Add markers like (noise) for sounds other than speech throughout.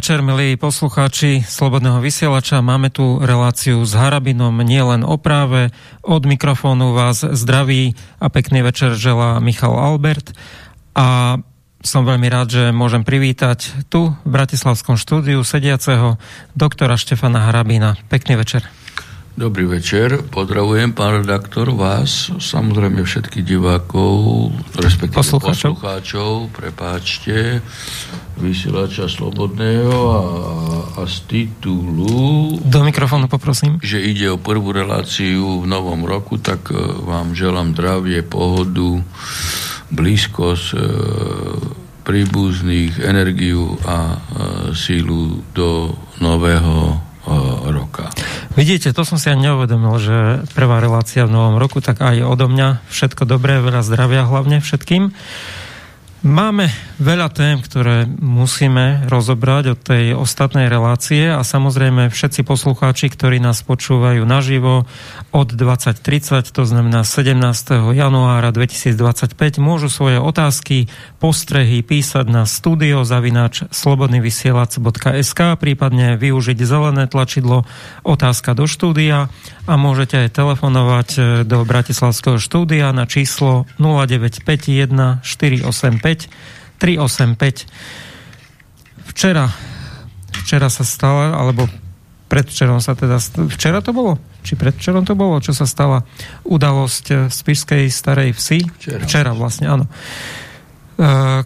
Večer, milí poslucháči Slobodného vysielača. Máme tu reláciu s Harabinom nielen o práve. Od mikrofónu vás zdraví a pekný večer želá Michal Albert. A som veľmi rád, že môžem privítať tu v Bratislavskom štúdiu sediaceho doktora Štefana Harabina. Pekný večer. Dobrý večer, pozdravujem pán redaktor, vás, samozrejme všetkých divákov, respektíve poslucháčov, poslucháčov prepáčte, vysielača Slobodného a, a z titulu... Do mikrofónu poprosím. Že ide o prvú reláciu v novom roku, tak e, vám želám zdravie, pohodu, blízkosť, e, príbuzných, energiu a e, sílu do nového roka. Vidíte, to som si ani neuvedomil, že prvá relácia v novom roku, tak aj odo mňa všetko dobré, veľa zdravia hlavne všetkým. Máme veľa tém, ktoré musíme rozobrať od tej ostatnej relácie a samozrejme všetci poslucháči, ktorí nás počúvajú naživo od 20.30, to znamená 17. januára 2025, môžu svoje otázky, postrehy písať na studio zavináč slobodnyvysielac.sk, prípadne využiť zelené tlačidlo otázka do štúdia a môžete aj telefonovať e, do Bratislavského štúdia na číslo 0951 485 385. Včera, včera sa stala, alebo predvčerom sa teda, včera to bolo? Či predvčerom to bolo, čo sa stala udalosť e, v Spišskej starej vsi? Včera. Včera vlastne, áno E,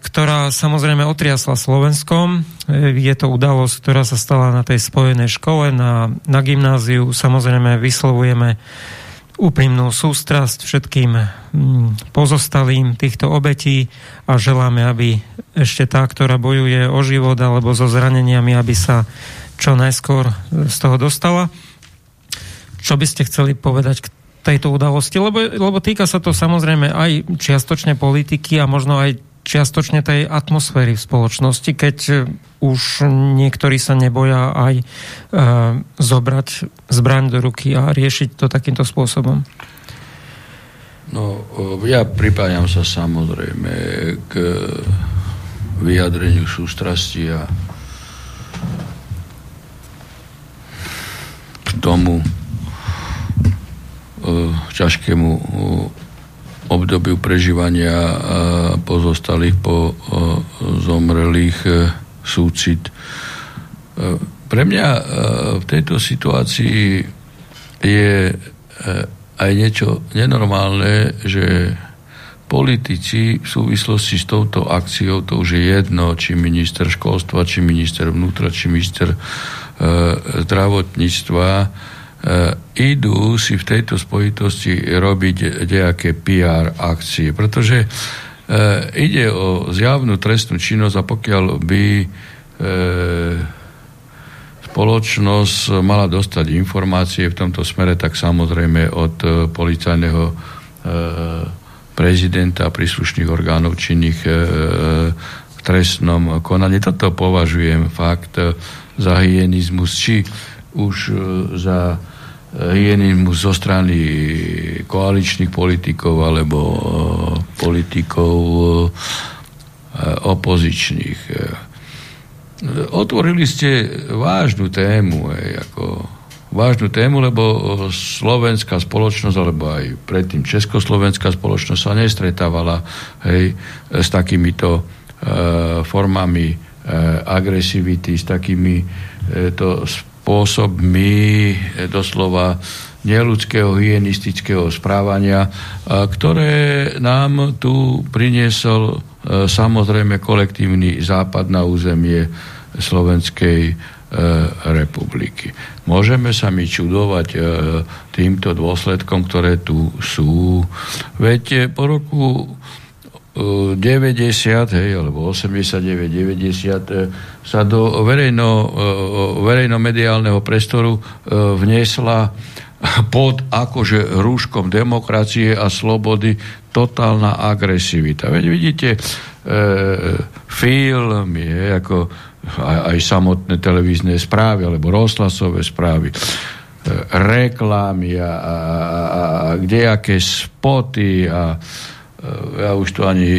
ktorá samozrejme otriasla Slovenskom. E, je to udalosť, ktorá sa stala na tej spojenej škole, na, na gymnáziu. Samozrejme vyslovujeme úprimnú sústrasť všetkým mm, pozostalým týchto obetí a želáme, aby ešte tá, ktorá bojuje o život alebo so zraneniami, aby sa čo najskôr z toho dostala. Čo by ste chceli povedať k tejto udalosti? Lebo, lebo týka sa to samozrejme aj čiastočne politiky a možno aj čiastočne tej atmosféry v spoločnosti, keď e, už niektorí sa neboja aj e, zobrať zbraň do ruky a riešiť to takýmto spôsobom? No, e, ja pripájam sa samozrejme k vyjadreniu sústrasti a k tomu e, ťažkému obdobiu prežívania pozostalých po zomrelých e, súcit. E, pre mňa e, v tejto situácii je aj niečo nenormálne, že politici v súvislosti s touto akciou, to už je jedno, či minister školstva, či minister vnútra, či minister e, E, idú si v tejto spojitosti robiť nejaké PR akcie, pretože e, ide o zjavnú trestnú činnosť a pokiaľ by e, spoločnosť mala dostať informácie v tomto smere, tak samozrejme od policajného prezidenta a príslušných orgánov činných v trestnom konaní. Toto považujem fakt za hyenizmus, či už za hyenizmus zo strany koaličných politikov alebo e, politikov e, opozičných. E, otvorili ste vážnu tému, ako vážnu tému, lebo slovenská spoločnosť, alebo aj predtým československá spoločnosť sa nestretávala hej, s takýmito e, formami e, agresivity, s takými e, to spôsobmi e, doslova neludského hygienistického správania, ktoré nám tu priniesol e, samozrejme kolektívny západ na územie Slovenskej e, republiky. Môžeme sa mi čudovať týmto dôsledkom, ktoré tu sú. Veď po roku 90, hej, alebo 89, 90 sa do verejno, verejno-mediálneho priestoru e, vniesla pod akože rúškom demokracie a slobody totálna agresivita. Veď vidíte, e, film je ako aj, aj samotné televízne správy alebo rozhlasové správy e, reklamy a, a, a, a kdejaké spoty a ja už to ani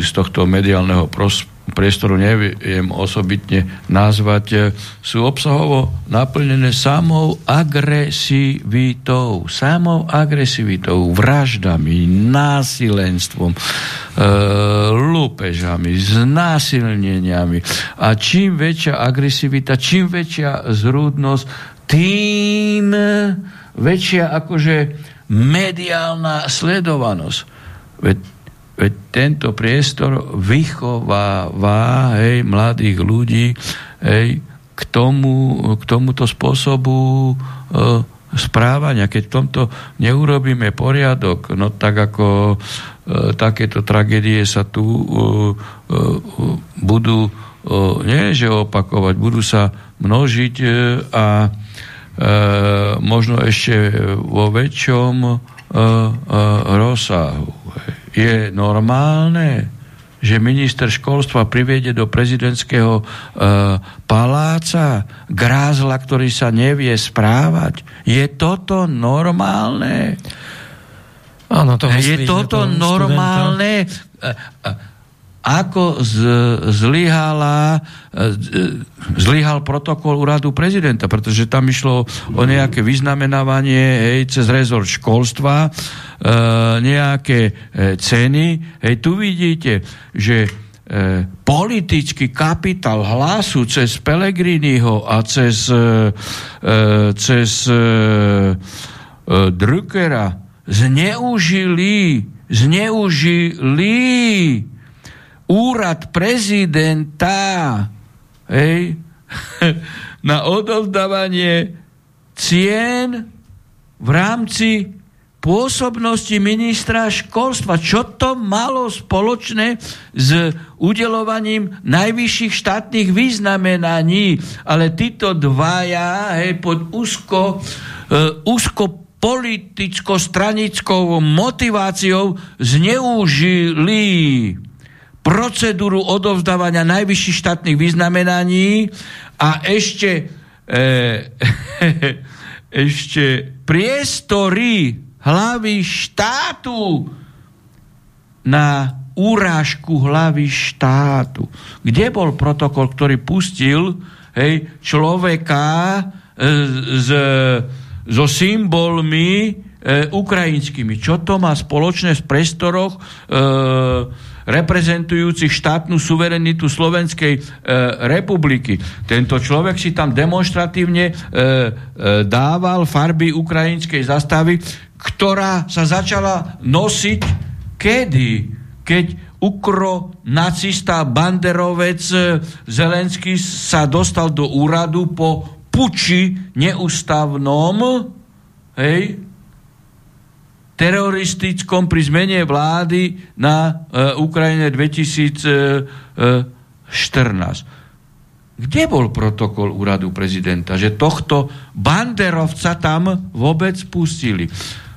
z tohto mediálneho pros- priestoru neviem osobitne nazvať, e, sú obsahovo naplnené samou agresivitou, samou agresivitou, vraždami, násilenstvom, e, lúpežami, znásilneniami. A čím väčšia agresivita, čím väčšia zrúdnosť, tým väčšia akože mediálna sledovanosť. Veď Veď tento priestor vychováva hej, mladých ľudí hej, k, tomu, k tomuto spôsobu e, správania. Keď v tomto neurobíme poriadok, no tak ako e, takéto tragédie sa tu e, e, budú e, nie že opakovať, budú sa množiť e, a e, možno ešte vo väčšom e, e, rozsahu. Hej je normálne, že minister školstva priviede do prezidentského e, paláca grázla, ktorý sa nevie správať. Je toto normálne? Áno, to myslíš, Je toto normálne? E, e, ako e, zlyhal protokol úradu prezidenta, pretože tam išlo o nejaké vyznamenávanie hej, cez rezort školstva, e, nejaké e, ceny. Hej, tu vidíte, že e, politický kapitál hlasu cez Pelegriniho a cez, e, e cez e, Druckera zneužili zneužili úrad prezidenta hej, (laughs) na odovzdávanie cien v rámci pôsobnosti ministra školstva. Čo to malo spoločné s udelovaním najvyšších štátnych významenaní? Ale títo dvaja hej, pod úzko, uh, úzko politicko-stranickou motiváciou zneužili procedúru odovzdávania najvyšších štátnych vyznamenaní a ešte, e, (laughs) ešte priestory hlavy štátu na úrážku hlavy štátu. Kde bol protokol, ktorý pustil hej, človeka e, z, so symbolmi e, ukrajinskými? Čo to má spoločné s priestoroch e, reprezentujúcich štátnu suverenitu Slovenskej e, republiky. Tento človek si tam demonstratívne e, e, dával farby ukrajinskej zastavy, ktorá sa začala nosiť kedy? Keď ukro nacista banderovec e, Zelenský sa dostal do úradu po puči neústavnom, hej, teroristickom pri zmene vlády na e, Ukrajine 2014. Kde bol protokol úradu prezidenta, že tohto banderovca tam vôbec pustili?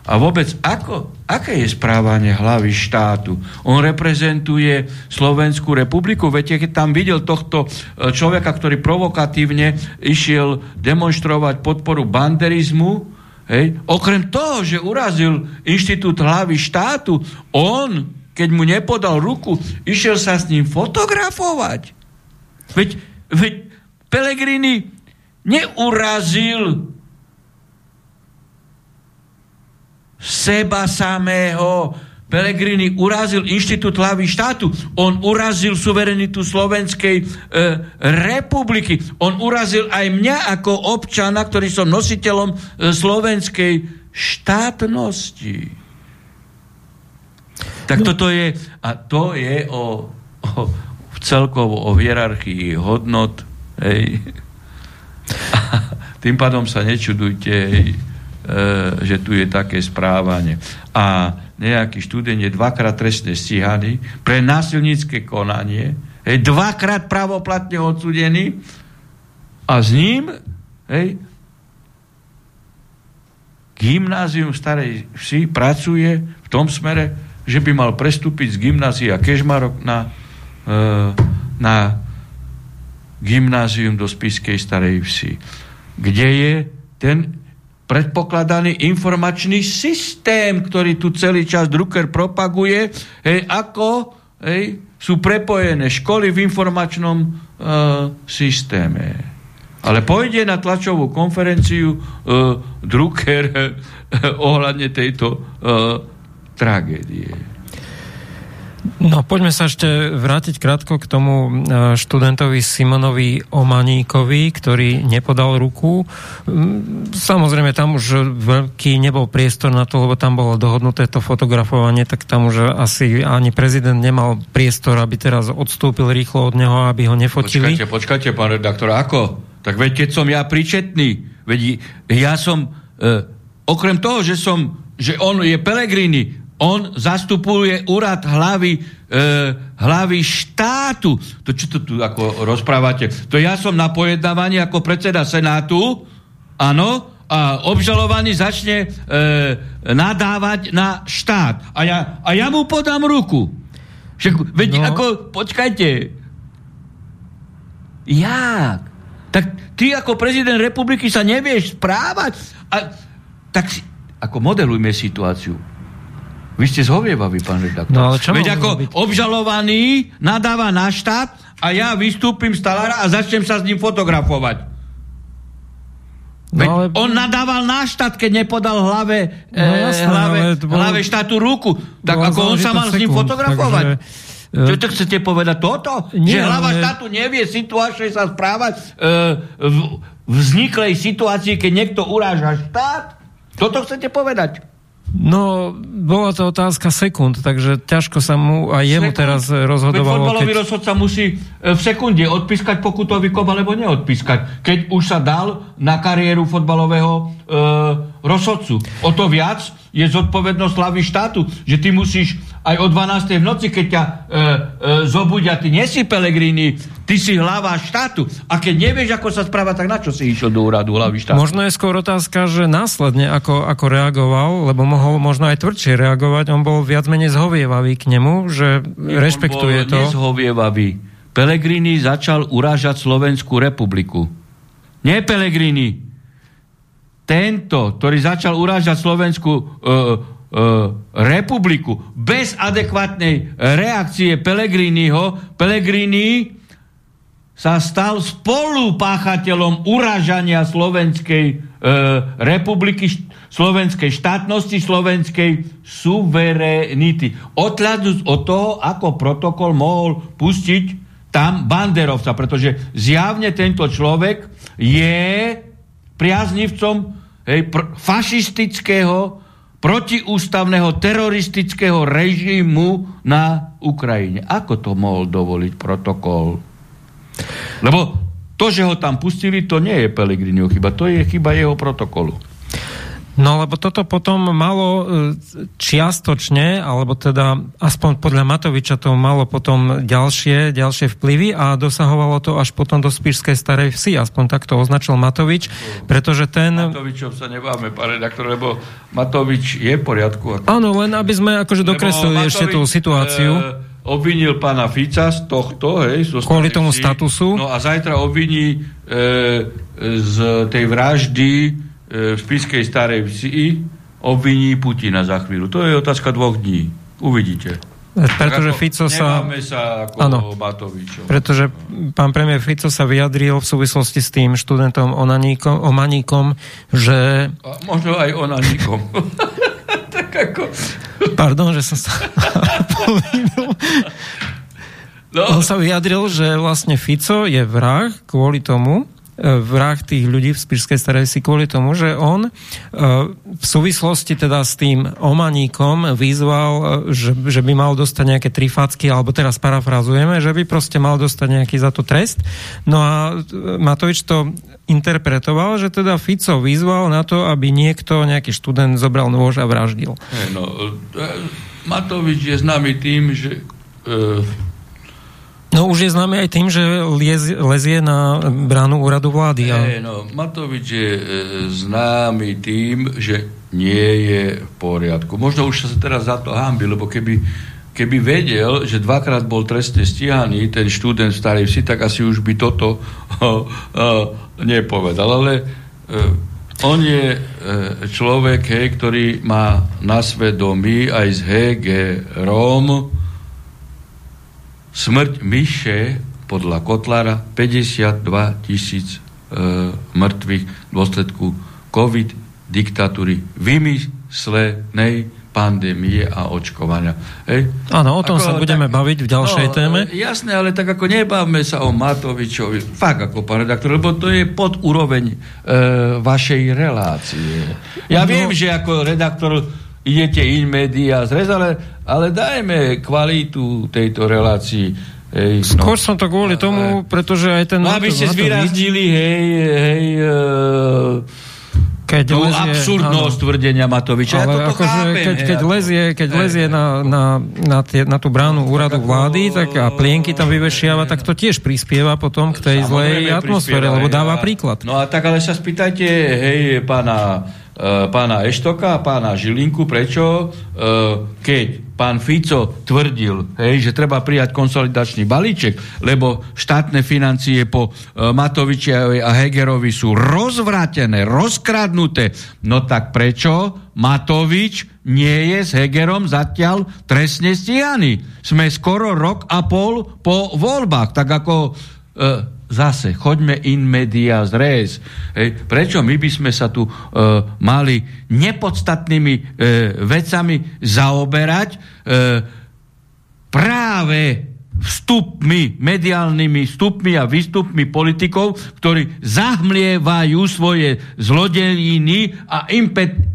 A vôbec, ako, aké je správanie hlavy štátu? On reprezentuje Slovenskú republiku, viete, keď tam videl tohto e, človeka, ktorý provokatívne išiel demonstrovať podporu banderizmu, Hej. Okrem toho, že urazil inštitút hlavy štátu, on, keď mu nepodal ruku, išiel sa s ním fotografovať. Veď, veď Pelegrini neurazil seba samého, Pelegrini urazil inštitút hlavy štátu, on urazil suverenitu Slovenskej e, republiky, on urazil aj mňa ako občana, ktorý som nositeľom e, slovenskej štátnosti. Tak no. toto je, a to je o, o celkovo o hierarchii hodnot, hej. A (laughs) tým pádom sa nečudujte, hej, e, že tu je také správanie. A nejaký študent je dvakrát trestne stíhaný pre násilnícke konanie, je dvakrát pravoplatne odsudený a s ním hej, gymnázium starej vsi pracuje v tom smere, že by mal prestúpiť z gymnázia Kežmarok na, e, na gymnázium do Spiskej starej vsi. Kde je ten predpokladaný informačný systém, ktorý tu celý čas Drucker propaguje, hej, ako hej, sú prepojené školy v informačnom uh, systéme. Ale pôjde na tlačovú konferenciu uh, Drucker uh, (laughs) ohľadne tejto uh, tragédie. No poďme sa ešte vrátiť krátko k tomu e, študentovi Simonovi Omaníkovi, ktorý nepodal ruku. Mm, samozrejme tam už veľký nebol priestor na to, lebo tam bolo dohodnuté to fotografovanie, tak tam už asi ani prezident nemal priestor, aby teraz odstúpil rýchlo od neho, aby ho nefotili. Počkajte, počkajte, pán redaktor, ako? Tak veď keď som ja príčetný, veď ja som, e, okrem toho, že som, že on je Pelegrini, on zastupuje úrad hlavy, e, hlavy štátu. To čo to tu ako rozprávate? To ja som na pojednávaní ako predseda Senátu, áno, a obžalovaný začne e, nadávať na štát. A ja, a ja mu podám ruku. Že, veď no. ako, počkajte. Jak? Tak ty ako prezident republiky sa nevieš správať? A, tak si, ako modelujme situáciu vy ste zhovievavý, pán redaktor. No, ale čo Veď ako byť? obžalovaný nadáva na štát a ja vystúpim z talára a začnem sa s ním fotografovať. No, ale... On nadával na štát, keď nepodal hlave, no, eh, jasné, hlave, bol... hlave štátu ruku. Tak ako on sa mal sekund, s ním fotografovať. Takže... Čo to chcete povedať toto? Nie, že hlava ale... štátu nevie situáčne sa správať e, v vzniklej situácii, keď niekto uráža štát? Toto chcete povedať? No, bola to otázka sekúnd, takže ťažko sa mu a jemu sekund? teraz rozhodovalo. Veď fotbalový keď... rozhodca musí e, v sekunde odpískať pokutový kop alebo neodpískať, keď už sa dal na kariéru fotbalového e, rozhodcu. O to viac je zodpovednosť hlavy štátu, že ty musíš aj o 12. v noci, keď ťa e, e, zobudia, ty nie si Pelegrini, ty si hlava štátu. A keď nevieš, ako sa správa, tak na čo si išiel do úradu hlavy štátu? Možno je skôr otázka, že následne ako, ako reagoval, lebo mohol možno aj tvrdšie reagovať, on bol viac menej zhovievavý k nemu, že nie, rešpektuje on bol to. nezhovievavý. Pelegrini začal urážať Slovenskú republiku. Nie Pelegrini, tento, ktorý začal urážať Slovenskú uh, uh, republiku bez adekvátnej reakcie Pelegriniho, Pelegrini sa stal spolupáchateľom urážania Slovenskej uh, republiky, slovenskej štátnosti, slovenskej suverenity. Odhľadnúť od toho, ako protokol mohol pustiť tam banderovca, pretože zjavne tento človek je priaznivcom hej, pr- fašistického, protiústavného, teroristického režimu na Ukrajine. Ako to mohol dovoliť protokol? Lebo to, že ho tam pustili, to nie je Pelegriniho chyba, to je chyba jeho protokolu. No lebo toto potom malo e, čiastočne, alebo teda aspoň podľa Matoviča to malo potom ďalšie, ďalšie vplyvy a dosahovalo to až potom do Spíšskej starej vsi, aspoň takto označil Matovič, pretože ten... Matovičom sa nebáme, pán redaktor, lebo Matovič je v poriadku. Áno, len aby sme akože dokreslili ešte tú situáciu. E, obvinil pána Fica z tohto, hej, zo Kvôli tomu statusu. No a zajtra obviní e, z tej vraždy E, v Spiskej starej vsi obviní Putina za chvíľu. To je otázka dvoch dní. Uvidíte. Pretože Fico sa... sa ako ano. Pretože pán premiér Fico sa vyjadril v súvislosti s tým študentom Onaníkom, Omaníkom, že... A možno aj Onaníkom. (laughs) tak ako... Pardon, že som sa (laughs) No. On sa vyjadril, že vlastne Fico je vrah kvôli tomu, vrah tých ľudí v Spišskej starej si kvôli tomu, že on e, v súvislosti teda s tým omaníkom vyzval, e, že, že by mal dostať nejaké trifácky, alebo teraz parafrazujeme, že by proste mal dostať nejaký za to trest. No a Matovič to interpretoval, že teda Fico vyzval na to, aby niekto, nejaký študent zobral nôž a vraždil. Hey, no, Matovič je známy tým, že e, No už je známe aj tým, že liez, lezie na bránu úradu vlády. A... Hey, no, Matovič je e, známy tým, že nie je v poriadku. Možno už sa teraz za to hambi, lebo keby, keby vedel, že dvakrát bol trestne stíhaný ten študent v Starej Vsi, tak asi už by toto (laughs) o, o, nepovedal. Ale e, On je e, človek, hej, ktorý má na svedomí aj s Hegerom smrť myše podľa Kotlára 52 tisíc e, mŕtvych v dôsledku COVID, diktatúry, vymyslenej pandémie a očkovania. Hej? Áno, o tom ako, sa budeme tak, baviť v ďalšej no, téme. Jasné, ale tak ako nebavme sa o Matovičovi, fakt ako pán redaktor, lebo to je pod úroveň e, vašej relácie. Ja no, viem, že ako redaktor idete in media zrez, ale, ale dajme kvalitu tejto relácii. Hej, Skôr no. som to kvôli tomu, pretože aj ten... No, aby ste zvýraznili, hej, hej, uh, keď tú lezie, absurdnosť áno. tvrdenia Matoviča. Ale ja akože, chápem, keď, keď, lezie, keď lezie na, na, na, tie, na tú bránu úradu vlády tak a plienky tam vyvešiava, tak to tiež prispieva potom k tej zlej atmosfére, lebo dáva príklad. No a tak ale sa spýtajte, hej, pána pána Eštoka a pána Žilinku, prečo, e, keď pán Fico tvrdil, hej, že treba prijať konsolidačný balíček, lebo štátne financie po e, Matovičovi a Hegerovi sú rozvrátené, rozkradnuté, no tak prečo Matovič nie je s Hegerom zatiaľ trestne stíhaný? Sme skoro rok a pol po voľbách, tak ako zase, choďme in media res. Hej. Prečo my by sme sa tu e, mali nepodstatnými e, vecami zaoberať e, práve vstupmi, mediálnymi vstupmi a výstupmi politikov, ktorí zahmlievajú svoje zlodejiny a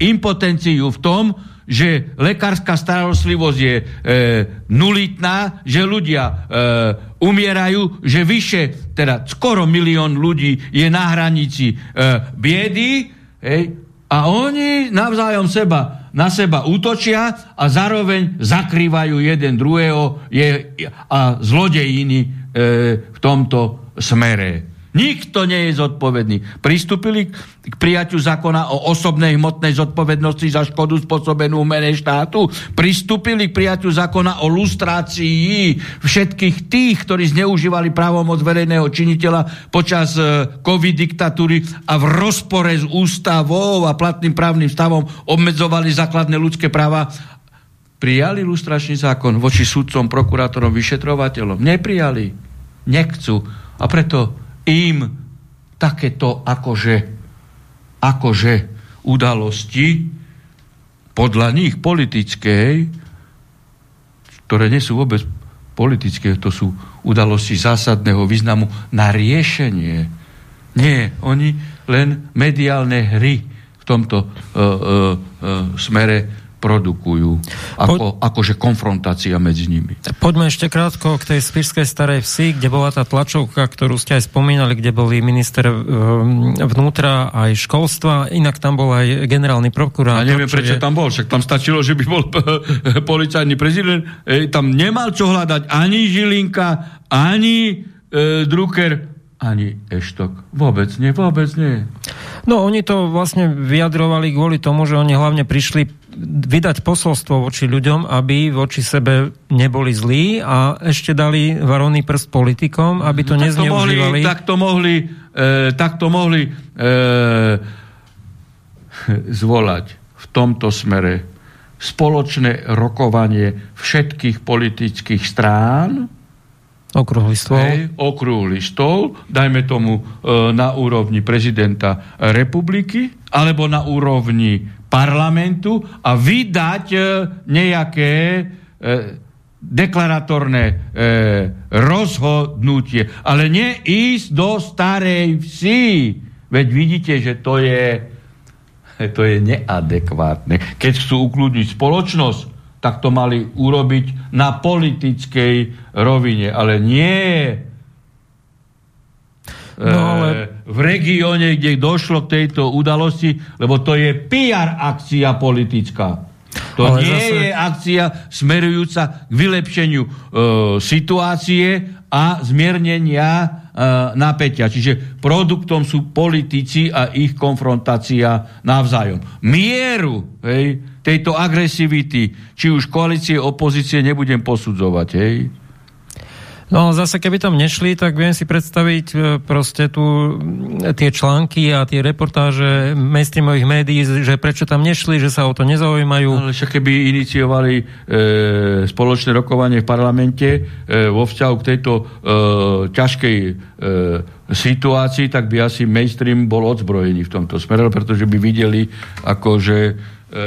impotenciu v tom, že lekárska starostlivosť je e, nulitná, že ľudia e, umierajú, že vyše, teda skoro milión ľudí je na hranici e, biedy hej, a oni navzájom seba, na seba útočia a zároveň zakrývajú jeden druhého je, a zlodejiny e, v tomto smere. Nikto nie je zodpovedný. Pristúpili k prijaťu zákona o osobnej hmotnej zodpovednosti za škodu spôsobenú mene štátu. Pristúpili k prijaťu zákona o lustrácii všetkých tých, ktorí zneužívali právomoc verejného činiteľa počas e, covid diktatúry a v rozpore s ústavou a platným právnym stavom obmedzovali základné ľudské práva prijali lustračný zákon voči sudcom, prokurátorom, vyšetrovateľom. Neprijali. Nechcú. A preto im takéto akože, akože udalosti podľa nich politickej, ktoré nie sú vôbec politické, to sú udalosti zásadného významu na riešenie. Nie, oni len mediálne hry v tomto uh, uh, uh, smere produkujú ako, po... akože konfrontácia medzi nimi. Poďme ešte krátko k tej Spišskej starej vsi, kde bola tá tlačovka, ktorú ste aj spomínali, kde boli minister ehm, vnútra aj školstva, inak tam bol aj generálny prokurátor. A neviem, prečo je... tam bol, však tam stačilo, že by bol (laughs) policajný prezident, tam nemal čo hľadať ani Žilinka, ani e, Drucker, ani Eštok. Vôbec nie, vôbec nie. No, oni to vlastne vyjadrovali kvôli tomu, že oni hlavne prišli vydať posolstvo voči ľuďom, aby voči sebe neboli zlí a ešte dali varovný prst politikom, aby to no, nezneužívali. Tak to mohli, e, tak to mohli e, (laughs) zvolať v tomto smere spoločné rokovanie všetkých politických strán, Okrúhly stôl. Hej, okrúhly stôl, dajme tomu e, na úrovni prezidenta republiky, alebo na úrovni parlamentu a vydať e, nejaké e, deklaratorné e, rozhodnutie. Ale nie ísť do starej vsi. Veď vidíte, že to je, to je neadekvátne. Keď chcú ukludniť spoločnosť, tak to mali urobiť na politickej rovine. Ale nie No, ale... v regióne, kde došlo k tejto udalosti, lebo to je PR akcia politická. To ale nie zase... je akcia smerujúca k vylepšeniu e, situácie a zmiernenia e, napätia. Čiže produktom sú politici a ich konfrontácia navzájom. Mieru hej, tejto agresivity, či už koalície, opozície, nebudem posudzovať. Hej. No zase keby tam nešli, tak viem si predstaviť e, proste tu tie články a tie reportáže mainstreamových médií, že prečo tam nešli, že sa o to nezaujímajú. Ale však keby iniciovali e, spoločné rokovanie v parlamente e, vo vzťahu k tejto e, ťažkej e, situácii, tak by asi mainstream bol odzbrojený v tomto smere, pretože by videli akože e,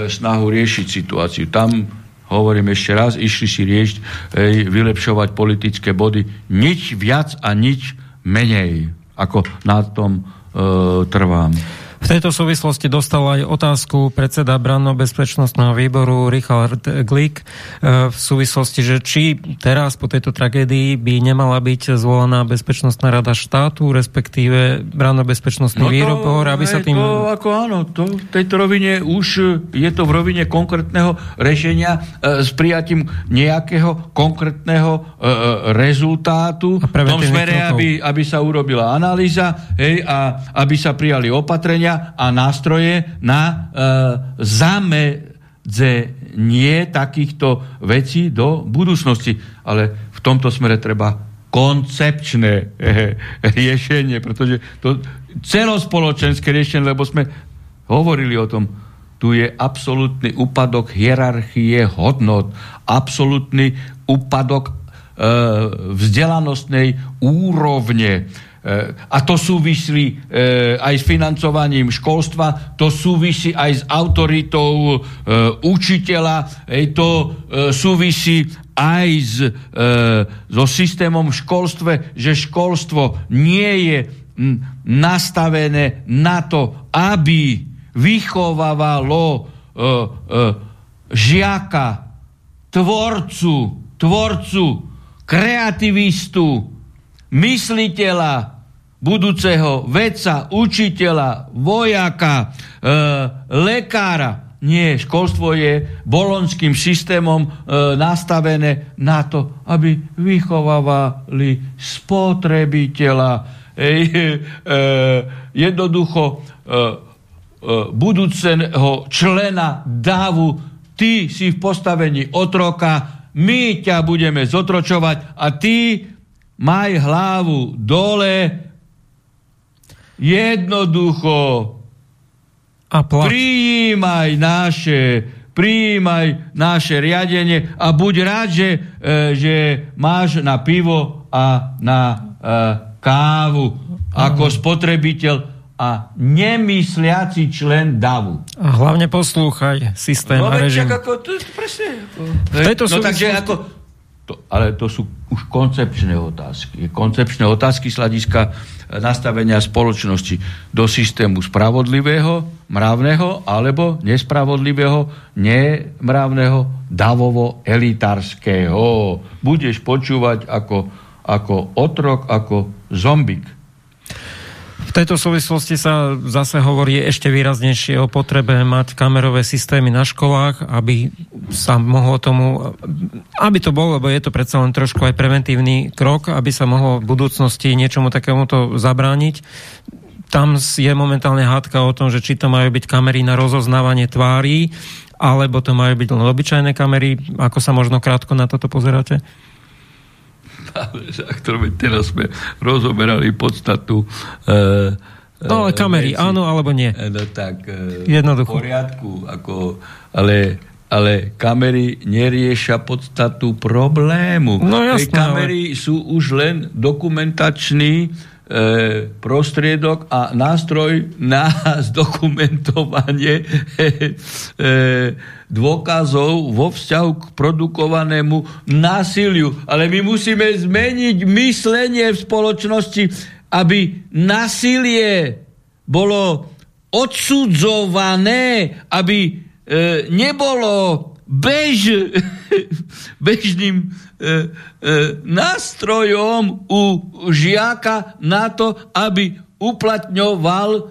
snahu riešiť situáciu. Tam hovorím ešte raz, išli si riešiť, ej, vylepšovať politické body. Nič viac a nič menej, ako na tom e, trvám. V tejto súvislosti dostal aj otázku predseda branno-bezpečnostného výboru Richard Glick e, v súvislosti, že či teraz po tejto tragédii by nemala byť zvolaná Bezpečnostná rada štátu, respektíve branno-bezpečnostný no výbor, aby sa tým... To, ako áno, to v tejto rovine už je to v rovine konkrétneho riešenia e, s prijatím nejakého konkrétneho e, rezultátu v tom smere, aby, aby sa urobila analýza hej, a aby sa prijali opatrenia a nástroje na e, zamedzenie takýchto vecí do budúcnosti. Ale v tomto smere treba koncepčné e, riešenie, pretože to celospoločenské riešenie, lebo sme hovorili o tom, tu je absolútny úpadok hierarchie hodnot, absolútny úpadok e, vzdelanostnej úrovne, a to súvisí eh, aj s financovaním školstva, to súvisí aj s autoritou eh, učiteľa, to súvisí aj s, so systémom v školstve, že školstvo nie je nastavené na to, aby vychovávalo žiaka, tvorcu, tvorcu, kreativistu, mysliteľa, budúceho vedca, učiteľa, vojaka, e, lekára. Nie, školstvo je bolonským systémom e, nastavené na to, aby vychovávali spotrebiteľa. E, e, jednoducho e, e, budúceho člena dávu, ty si v postavení otroka, my ťa budeme zotročovať a ty maj hlavu dole, Jednoducho a plat. prijímaj naše prijímaj naše riadenie a buď rád, že, e, že máš na pivo a na e, kávu ako spotrebiteľ a nemysliaci člen davu. A hlavne poslúchaj systém no, a režim. Ako, to, presne, ako, v tejto no, takže ako, to, ale to sú už koncepčné otázky. Koncepčné otázky z hľadiska e, nastavenia spoločnosti do systému spravodlivého, mravného alebo nespravodlivého, nemravného, davovo-elitárskeho. Budeš počúvať ako, ako otrok, ako zombik. V tejto súvislosti sa zase hovorí ešte výraznejšie o potrebe mať kamerové systémy na školách, aby sa mohlo tomu, aby to bolo, lebo je to predsa len trošku aj preventívny krok, aby sa mohlo v budúcnosti niečomu takémuto zabrániť. Tam je momentálne hádka o tom, že či to majú byť kamery na rozoznávanie tvári, alebo to majú byť len obyčajné kamery. Ako sa možno krátko na toto pozeráte? Ktoré teraz sme rozoberali podstatu e, No, ale kamery, veci. áno alebo nie? E, no tak, Jednoducho. v poriadku, ako, ale, ale kamery neriešia podstatu problému. No jasné, kamery ale... sú už len dokumentačný e, prostriedok a nástroj na (laughs) zdokumentovanie e, e, dôkazov vo vzťahu k produkovanému násiliu. Ale my musíme zmeniť myslenie v spoločnosti, aby násilie bolo odsudzované, aby e, nebolo bež, (laughs) bežným e, e, nástrojom u žiaka na to, aby uplatňoval e,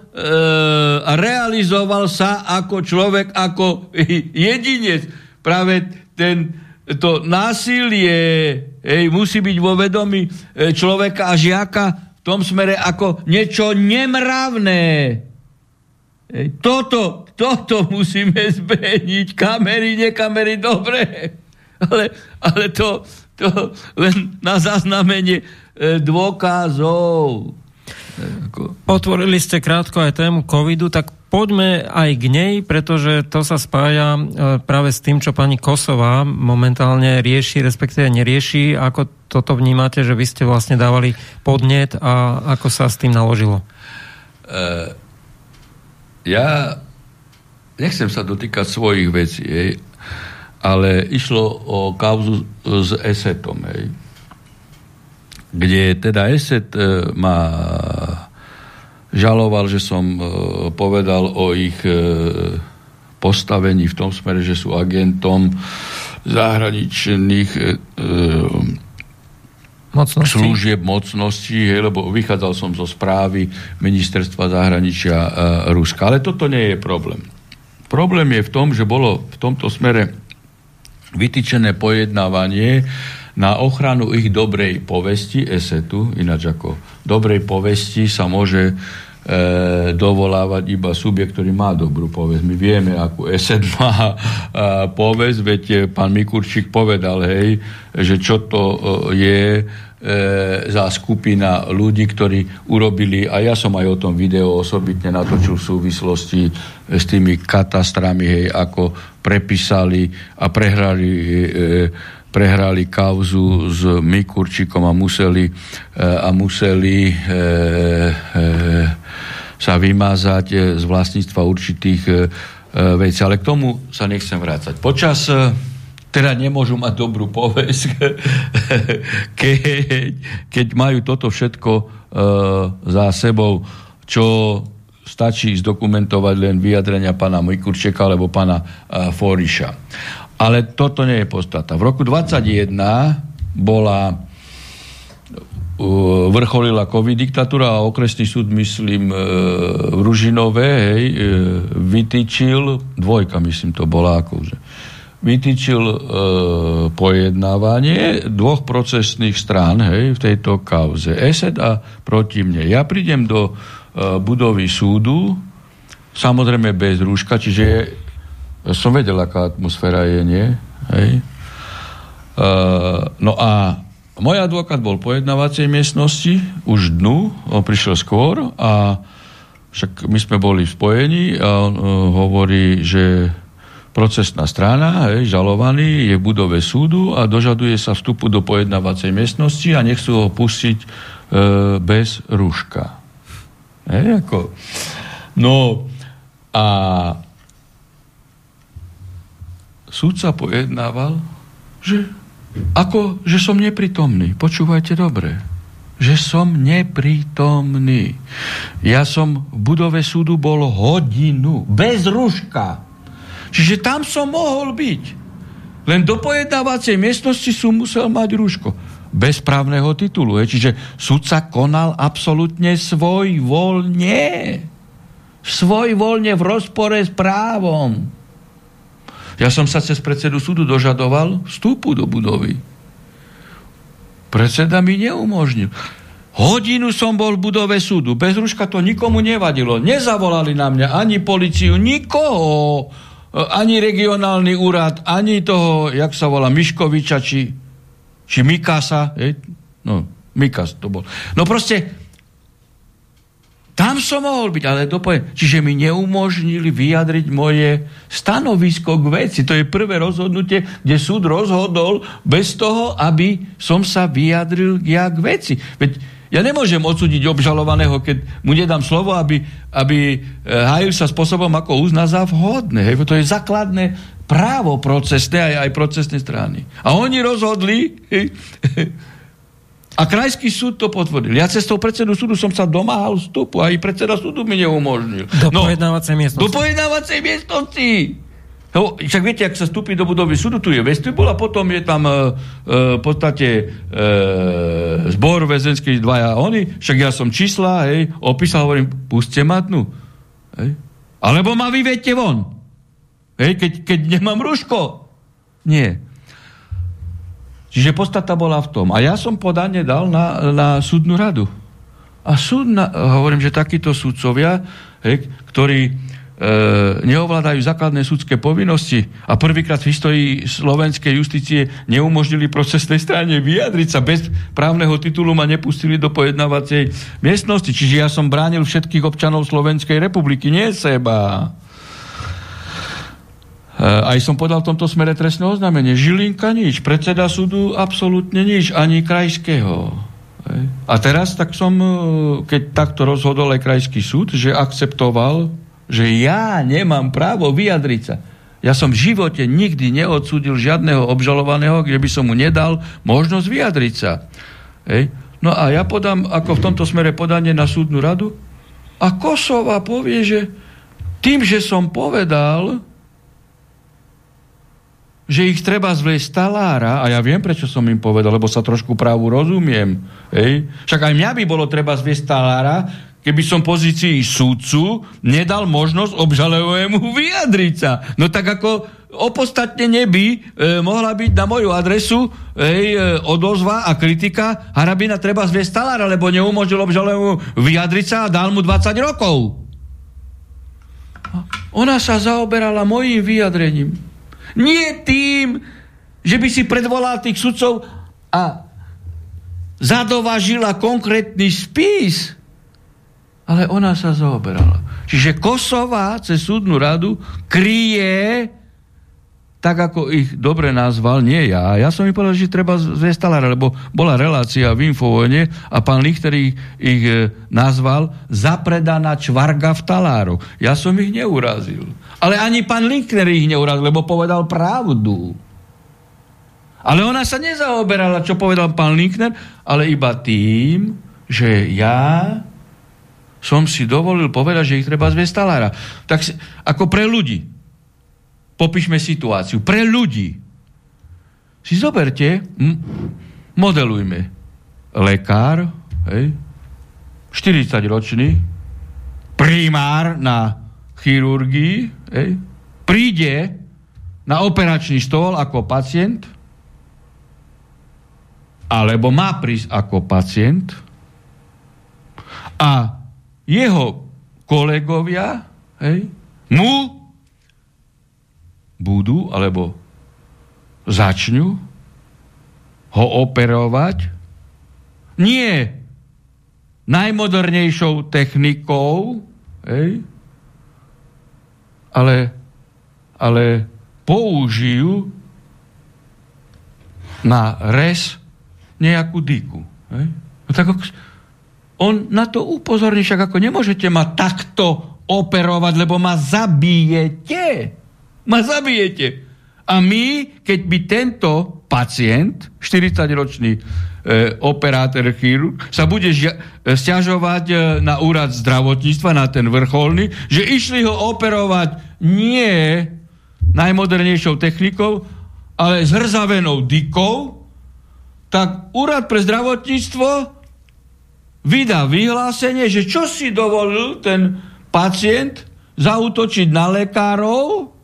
a realizoval sa ako človek, ako (laughs) jedinec. Práve ten, to násilie hej, musí byť vo vedomí e, človeka a žiaka v tom smere ako niečo nemravné. Hej, toto, toto musíme (laughs) zmeniť. Kamery, nekamery, dobre. Ale, ale to, to len na zaznamenie e, dôkazov. Otvorili ste krátko aj tému covidu, tak poďme aj k nej, pretože to sa spája e, práve s tým, čo pani Kosová momentálne rieši, respektíve nerieši. Ako toto vnímate, že vy ste vlastne dávali podnet a ako sa s tým naložilo? Uh, ja nechcem sa dotýkať svojich vecí, hej, ale išlo o kauzu s Esetom, hej, kde teda Eset e, ma žaloval, že som e, povedal o ich e, postavení v tom smere, že sú agentom zahraničných mocnosti. služieb mocností, lebo vychádzal som zo správy ministerstva zahraničia Ruska. Ale toto nie je problém. Problém je v tom, že bolo v tomto smere vytýčené pojednávanie na ochranu ich dobrej povesti, esetu, ináč ako dobrej povesti sa môže e, dovolávať iba subjekt, ktorý má dobrú povesť. My vieme, akú eset (laughs) má e, povesť, veď pán Mikurčík povedal, hej, že čo to e, je e, za skupina ľudí, ktorí urobili, a ja som aj o tom video osobitne natočil v súvislosti s tými katastrami, hej, ako prepísali a prehrali e, prehrali kauzu s Mikurčikom a museli, e, a museli e, e, sa vymázať z vlastníctva určitých e, vecí. Ale k tomu sa nechcem vrácať. Počas teda nemôžu mať dobrú povesť, (laughs) keď, keď majú toto všetko e, za sebou, čo stačí zdokumentovať len vyjadrenia pána Mikurčeka alebo pána e, Foriša. Ale toto nie je podstata. V roku 2021 bola e, vrcholila COVID diktatúra a okresný súd, myslím, e, v Ružinové, hej, e, vytýčil, dvojka, myslím, to bola akože, vytýčil e, pojednávanie dvoch procesných strán hej, v tejto kauze. ESET a proti mne. Ja prídem do e, budovy súdu, samozrejme bez rúška, čiže som vedel, aká atmosféra je, nie? Hej. E, no a môj advokát bol v pojednávacej miestnosti už dnu, on prišiel skôr a však my sme boli spojení a on uh, hovorí, že procesná strana, hej, žalovaný, je v budove súdu a dožaduje sa vstupu do pojednávacej miestnosti a nechcú ho pustiť e, bez rúška. Hej, ako. No a súd sa pojednával, že ako, že som neprítomný. Počúvajte dobre. Že som neprítomný. Ja som v budove súdu bol hodinu bez rúška. Čiže tam som mohol byť. Len do pojednávacej miestnosti som musel mať rúško. Bez právneho titulu. Je. Čiže sudca konal absolútne svoj voľne. Svoj voľne v rozpore s právom. Ja som sa cez predsedu súdu dožadoval vstupu do budovy. Predseda mi neumožnil. Hodinu som bol v budove súdu. Bez ruška to nikomu nevadilo. Nezavolali na mňa ani policiu, nikoho ani regionálny úrad, ani toho, jak sa volá, Miškoviča, či, či Mikasa, hej? no, Mikas to bol. No proste, tam som mohol byť, ale to poviem. Čiže mi neumožnili vyjadriť moje stanovisko k veci. To je prvé rozhodnutie, kde súd rozhodol bez toho, aby som sa vyjadril ja k veci. Veď ja nemôžem odsúdiť obžalovaného, keď mu nedám slovo, aby, aby eh, hájil sa spôsobom, ako uzná za vhodné. Hej, to je základné právo procesné aj, aj procesné strany. A oni rozhodli hej, (laughs) a krajský súd to potvrdil. Ja cestou predsedu súdu som sa domáhal vstupu a aj predseda súdu mi neumožnil. Do no, pojednávacej miestnosti. Do pojednávacej miestnosti. No, však viete, ak sa vstúpi do budovy súdu, tu je vestibul a potom je tam e, e, v podstate e, zbor väzenský dvaja oni, však ja som čísla, hej, opísal, hovorím, puste ma dnu. Hej. Alebo ma vyvedte von. Hej, keď, keď nemám ruško. Nie. Čiže podstata bola v tom. A ja som podanie dal na, na súdnu radu. A súd, na, hovorím, že takíto súdcovia, hej, ktorí neovládajú základné súdske povinnosti a prvýkrát v histórii slovenskej justície neumožnili procesnej strane vyjadriť sa bez právneho titulu ma nepustili do pojednávacej miestnosti. Čiže ja som bránil všetkých občanov Slovenskej republiky, nie seba. E, aj som podal v tomto smere trestné oznámenie. Žilinka nič, predseda súdu absolútne nič, ani krajského. A teraz tak som, e, keď takto rozhodol aj krajský súd, že akceptoval že ja nemám právo vyjadriť sa. Ja som v živote nikdy neodsúdil žiadneho obžalovaného, kde by som mu nedal možnosť vyjadriť sa. Hej. No a ja podám, ako v tomto smere podanie na súdnu radu, a Kosova povie, že tým, že som povedal, že ich treba zvliesť talára, a ja viem, prečo som im povedal, lebo sa trošku právu rozumiem. Hej. Však aj mňa by bolo treba zviesť talára, keby som pozícii súdcu nedal možnosť obžalovému (laughs) vyjadriť sa. No tak ako opostatne by e, mohla byť na moju adresu ej, e, odozva a kritika Harabina treba zviesť talára, lebo neumožnil obžalovému vyjadriť sa a dal mu 20 rokov. Ona sa zaoberala mojim vyjadrením. Nie tým, že by si predvolal tých sudcov a zadovažila konkrétny spis ale ona sa zaoberala. Čiže Kosova cez súdnu radu kryje tak ako ich dobre nazval, nie ja. Ja som mi povedal, že treba zviesť talára, lebo bola relácia v Infovojne a pán Lichter ich, ich e, nazval zapredaná čvarga v taláru. Ja som ich neurazil. Ale ani pán Lichter ich neurazil, lebo povedal pravdu. Ale ona sa nezaoberala, čo povedal pán Linkner, ale iba tým, že ja som si dovolil povedať, že ich treba zviesť. Tak ako pre ľudí. Popíšme situáciu. Pre ľudí. Si zoberte, m- modelujme. Lekár, hej, 40-ročný, primár na chirurgii, hej, príde na operačný stôl ako pacient, alebo má prísť ako pacient a jeho kolegovia hej, mu budú alebo začnú ho operovať nie najmodernejšou technikou, hej, ale, ale použijú na res nejakú dyku. Hej. No tak on na to upozorní, však ako nemôžete ma takto operovať, lebo ma zabijete. Ma zabijete. A my, keď by tento pacient, 40-ročný e, operátor chirurg, sa bude žia- e, stiažovať e, na úrad zdravotníctva, na ten vrcholný, že išli ho operovať nie najmodernejšou technikou, ale zhrzavenou dykou, tak úrad pre zdravotníctvo vydá vyhlásenie, že čo si dovolil ten pacient zautočiť na lekárov,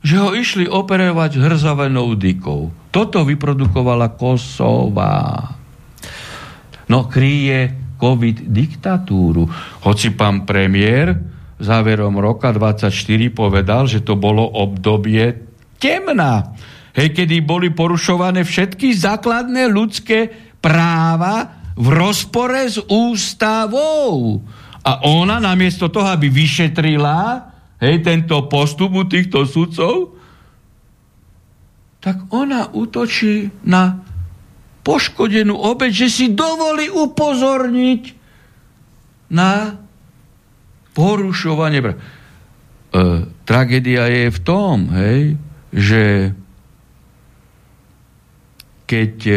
že ho išli operovať hrzavenou dykou. Toto vyprodukovala Kosova. No, kryje COVID diktatúru. Hoci pán premiér záverom roka 24 povedal, že to bolo obdobie temná. Hej, kedy boli porušované všetky základné ľudské práva v rozpore s ústavou. A ona namiesto toho, aby vyšetrila hej, tento postup u týchto sudcov, tak ona útočí na poškodenú obeď, že si dovolí upozorniť na porušovanie. E, tragédia je v tom, hej, že keď e,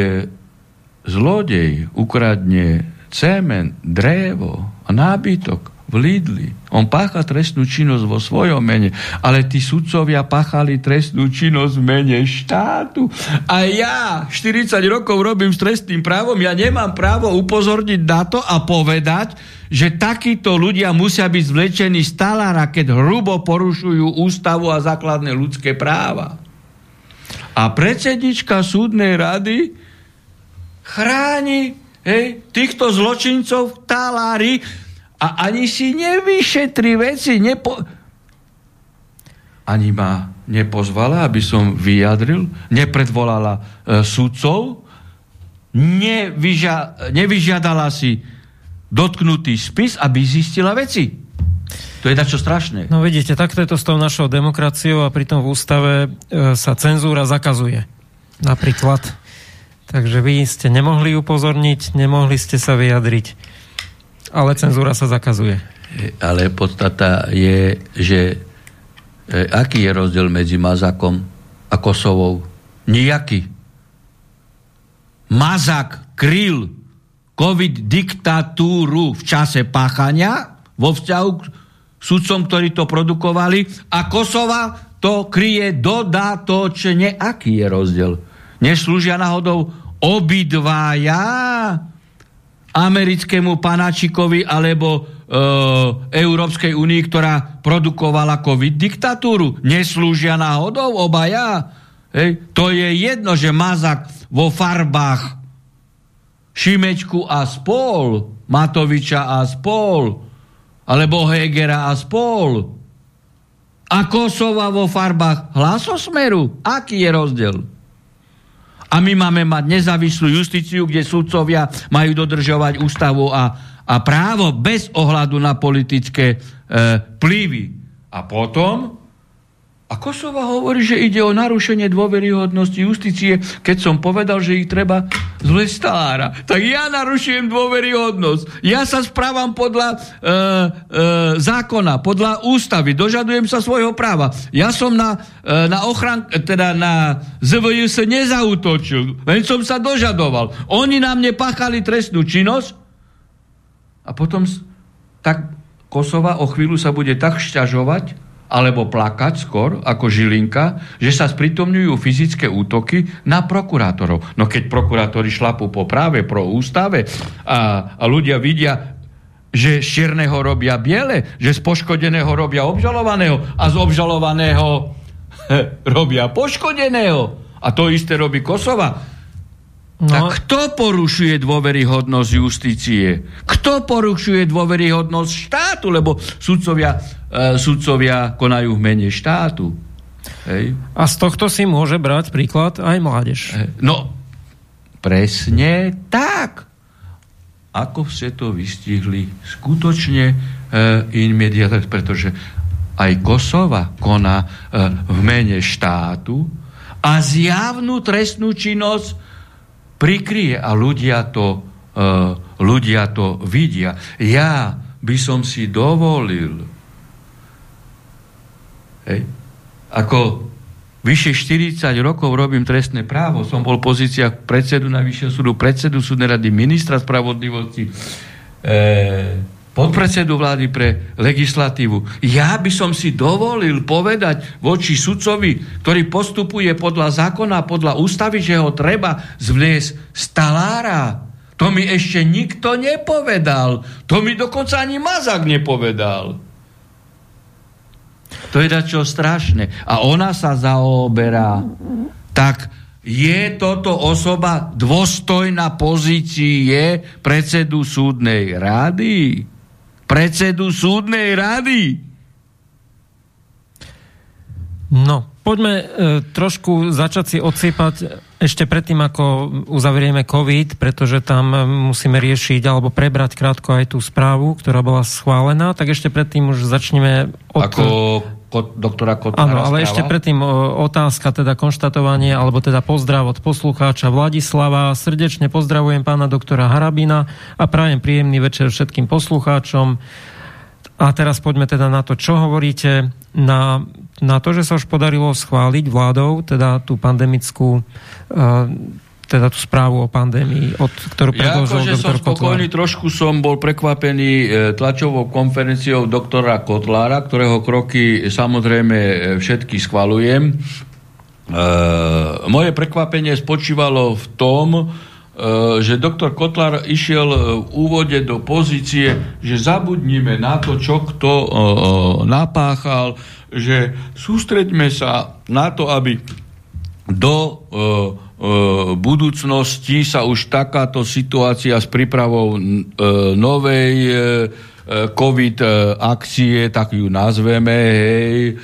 zlodej ukradne cement, drevo a nábytok v Lidli, on pácha trestnú činnosť vo svojom mene, ale tí sudcovia páchali trestnú činnosť v mene štátu. A ja 40 rokov robím s trestným právom, ja nemám právo upozorniť na to a povedať, že takíto ľudia musia byť zvlečení z talára, keď hrubo porušujú ústavu a základné ľudské práva. A predsednička súdnej rady chráni hej, týchto zločincov v talári a ani si nevyšetri veci, nepo... ani ma nepozvala, aby som vyjadril, nepredvolala e, sudcov, nevyža, nevyžiadala si dotknutý spis, aby zistila veci. To je dačo strašné. No vidíte, takto je to s tou našou demokraciou a pritom v ústave e, sa cenzúra zakazuje. Napríklad. Takže vy ste nemohli upozorniť, nemohli ste sa vyjadriť, ale cenzúra sa zakazuje. Ale podstata je, že e, aký je rozdiel medzi Mazakom a Kosovou? Nijaký. Mazak kryl COVID diktatúru v čase páchania vo vzťahu k sudcom, ktorí to produkovali a Kosova to kryje dodatočne. Aký je rozdiel? Neslúžia náhodou obidvaja americkému panačikovi alebo e, Európskej únii, ktorá produkovala COVID diktatúru. Neslúžia náhodou obaja? Hej. To je jedno, že Mazak vo farbách Šimečku a spol, Matoviča a spol, alebo Hegera a spol. A Kosova vo farbách hlasosmeru. Aký je rozdiel? A my máme mať nezávislú justíciu, kde súdcovia majú dodržovať ústavu a, a právo bez ohľadu na politické e, plývy. A potom a Kosova hovorí, že ide o narušenie dôveryhodnosti justície, keď som povedal, že ich treba z. Tak ja narušujem dôveryhodnosť. Ja sa správam podľa e, e, zákona, podľa ústavy. Dožadujem sa svojho práva. Ja som na, e, na ochran, teda na ZVJS nezautočil. Len som sa dožadoval. Oni na mne pachali trestnú činnosť a potom tak Kosova o chvíľu sa bude tak šťažovať, alebo plakať skôr ako Žilinka, že sa sprítomňujú fyzické útoky na prokurátorov. No keď prokurátori šlapú po práve, pro ústave a, a ľudia vidia, že z čierneho robia biele, že z poškodeného robia obžalovaného a z obžalovaného (laughs) robia poškodeného. A to isté robí Kosova. No. Tak kto porušuje dôveryhodnosť justície? Kto porušuje dôveryhodnosť štátu? Lebo sudcovia, uh, sudcovia konajú v mene štátu. Hej. A z tohto si môže brať príklad aj mládež. No, presne tak. Ako ste to vystihli skutočne uh, in mediate, pretože aj Kosova koná uh, v mene štátu a zjavnú trestnú činnosť prikrie a ľudia to, uh, ľudia to vidia. Ja by som si dovolil hej, ako vyše 40 rokov robím trestné právo, som bol v pozíciách predsedu Najvyššieho súdu, predsedu súdnej rady, ministra spravodlivosti, e, podpredsedu vlády pre legislatívu. Ja by som si dovolil povedať voči sudcovi, ktorý postupuje podľa zákona, podľa ústavy, že ho treba zvliesť z talára. To mi ešte nikto nepovedal. To mi dokonca ani Mazak nepovedal. To je dačo strašné. A ona sa zaoberá. Tak je toto osoba dôstojná pozície predsedu súdnej rady? Predsedu súdnej rady. No, poďme e, trošku začať si odsypať ešte predtým, ako uzavrieme COVID, pretože tam musíme riešiť alebo prebrať krátko aj tú správu, ktorá bola schválená, tak ešte predtým už začneme od... Ako doktora Kotlára Áno, ale správa? ešte predtým otázka, teda konštatovanie, alebo teda pozdrav od poslucháča Vladislava. Srdečne pozdravujem pána doktora Harabina a prajem príjemný večer všetkým poslucháčom. A teraz poďme teda na to, čo hovoríte na, na to, že sa už podarilo schváliť vládou, teda tú pandemickú uh, teda tú správu o pandémii, od, ktorú predložil ja, akože doktor som spokojný, Kotlár. trošku som bol prekvapený e, tlačovou konferenciou doktora Kotlára, ktorého kroky samozrejme e, všetky schvalujem. E, moje prekvapenie spočívalo v tom, že doktor Kotlár išiel v úvode do pozície, že zabudnime na to, čo kto napáchal, že sústreďme sa na to, aby do e, budúcnosti sa už takáto situácia s prípravou novej COVID akcie, tak ju nazveme, hej,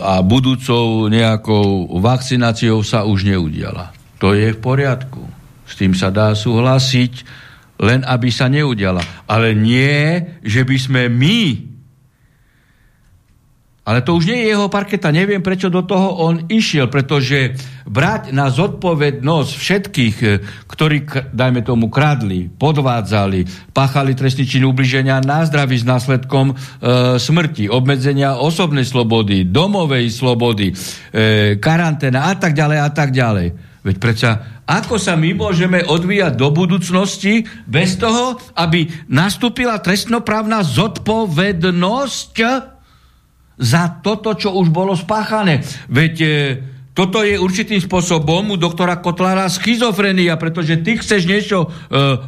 a budúcou nejakou vakcináciou sa už neudiala. To je v poriadku. S tým sa dá súhlasiť, len aby sa neudiala. Ale nie, že by sme my ale to už nie je jeho parketa. Neviem, prečo do toho on išiel, pretože brať na zodpovednosť všetkých, e, ktorí, dajme tomu, kradli, podvádzali, páchali trestný čin ubliženia na zdraví s následkom e, smrti, obmedzenia osobnej slobody, domovej slobody, e, karanténa a tak ďalej a tak ďalej. Veď predsa, ako sa my môžeme odvíjať do budúcnosti bez toho, aby nastúpila trestnoprávna zodpovednosť za toto, čo už bolo spáchané. Veď e, toto je určitým spôsobom u doktora Kotlára schizofrenia, pretože ty chceš niečo e,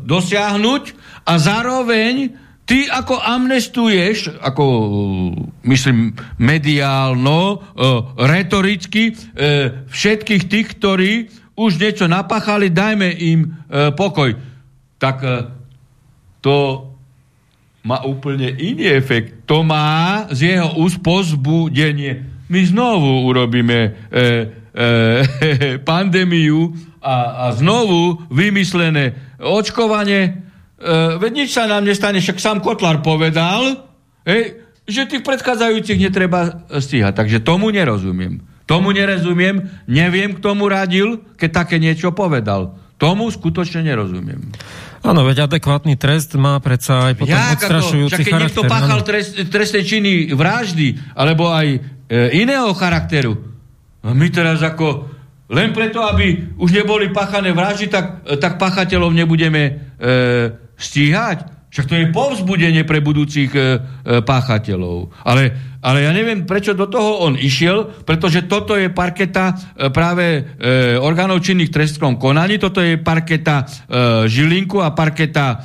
dosiahnuť a zároveň ty ako amnestuješ, ako e, myslím mediálno, e, retoricky, e, všetkých tých, ktorí už niečo napáchali, dajme im e, pokoj. Tak e, to má úplne iný efekt. To má z jeho úst pozbudenie. My znovu urobíme e, e, (laughs) pandémiu a, a znovu vymyslené očkovanie. E, veď nič sa nám nestane, však sám Kotlar povedal, e, že tých predchádzajúcich netreba stíhať. Takže tomu nerozumiem. Tomu nerozumiem, neviem, kto mu radil, keď také niečo povedal. Tomu skutočne nerozumiem. Áno, veď adekvátny trest má predsa aj potom Jak odstrašujúci ako, keď niekto páchal trest, trestné činy vraždy, alebo aj e, iného charakteru. A my teraz ako len preto, aby už neboli páchané vraždy, tak, e, tak páchateľov nebudeme e, stíhať. Však to je povzbudenie pre budúcich e, e, páchateľov. Ale, ale ja neviem, prečo do toho on išiel, pretože toto je parketa e, práve e, orgánov činných trestnom konaní, toto je parketa e, Žilinku a parketa e,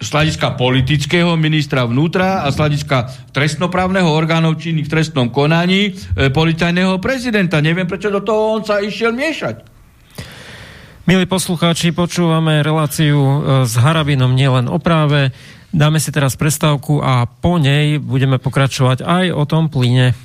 sladiska politického ministra vnútra a sladiska trestnoprávneho orgánov činných v trestnom konaní e, policajného prezidenta. Neviem, prečo do toho on sa išiel miešať. Milí poslucháči, počúvame reláciu e, s Harabinom nielen o práve. Dáme si teraz prestávku a po nej budeme pokračovať aj o tom plyne.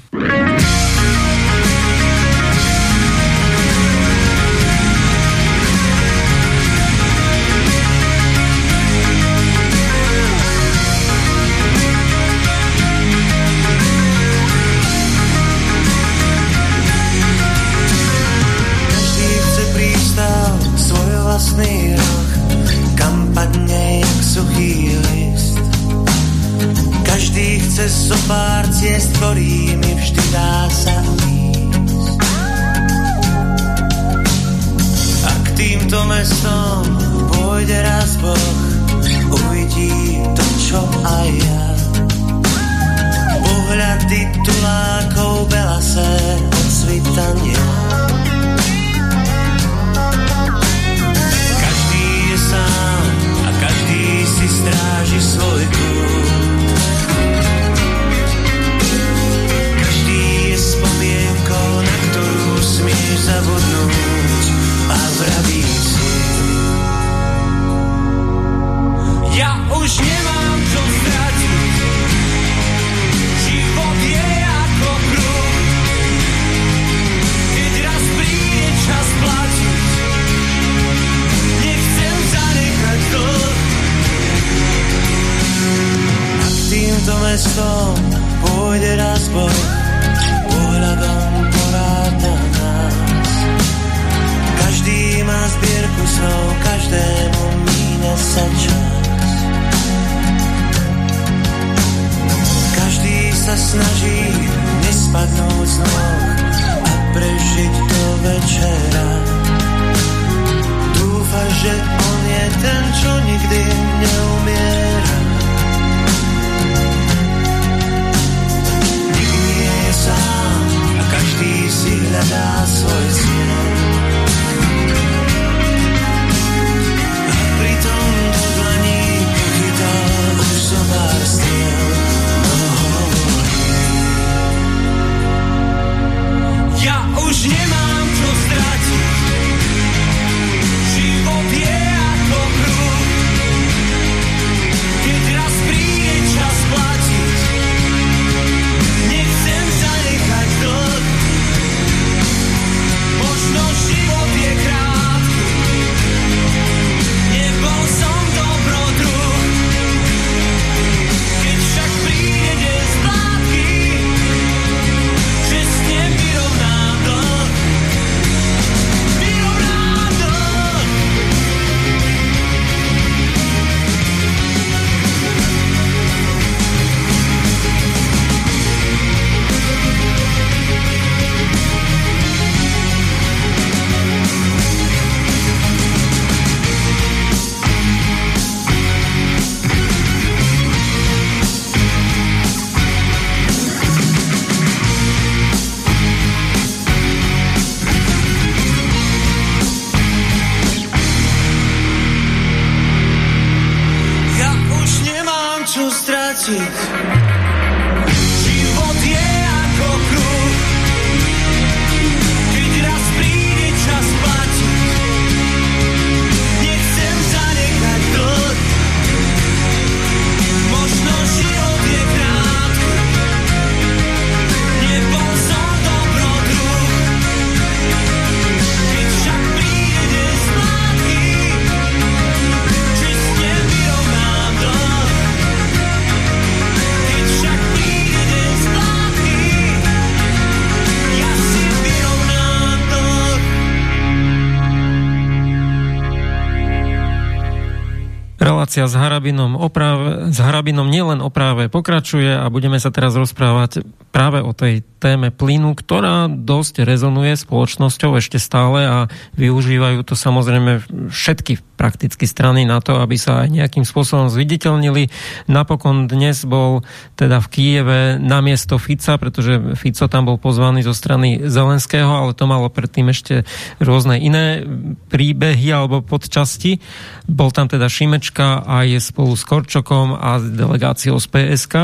Relácia s Harabinom, práve, s Harabinom nielen o práve pokračuje a budeme sa teraz rozprávať práve o tej téme plynu, ktorá dosť rezonuje spoločnosťou ešte stále a využívajú to samozrejme všetky prakticky strany na to, aby sa aj nejakým spôsobom zviditeľnili. Napokon dnes bol teda v Kieve na miesto Fica, pretože Fico tam bol pozvaný zo strany Zelenského, ale to malo predtým ešte rôzne iné príbehy alebo podčasti. Bol tam teda Šimečka a je spolu s Korčokom a delegáciou z PSK.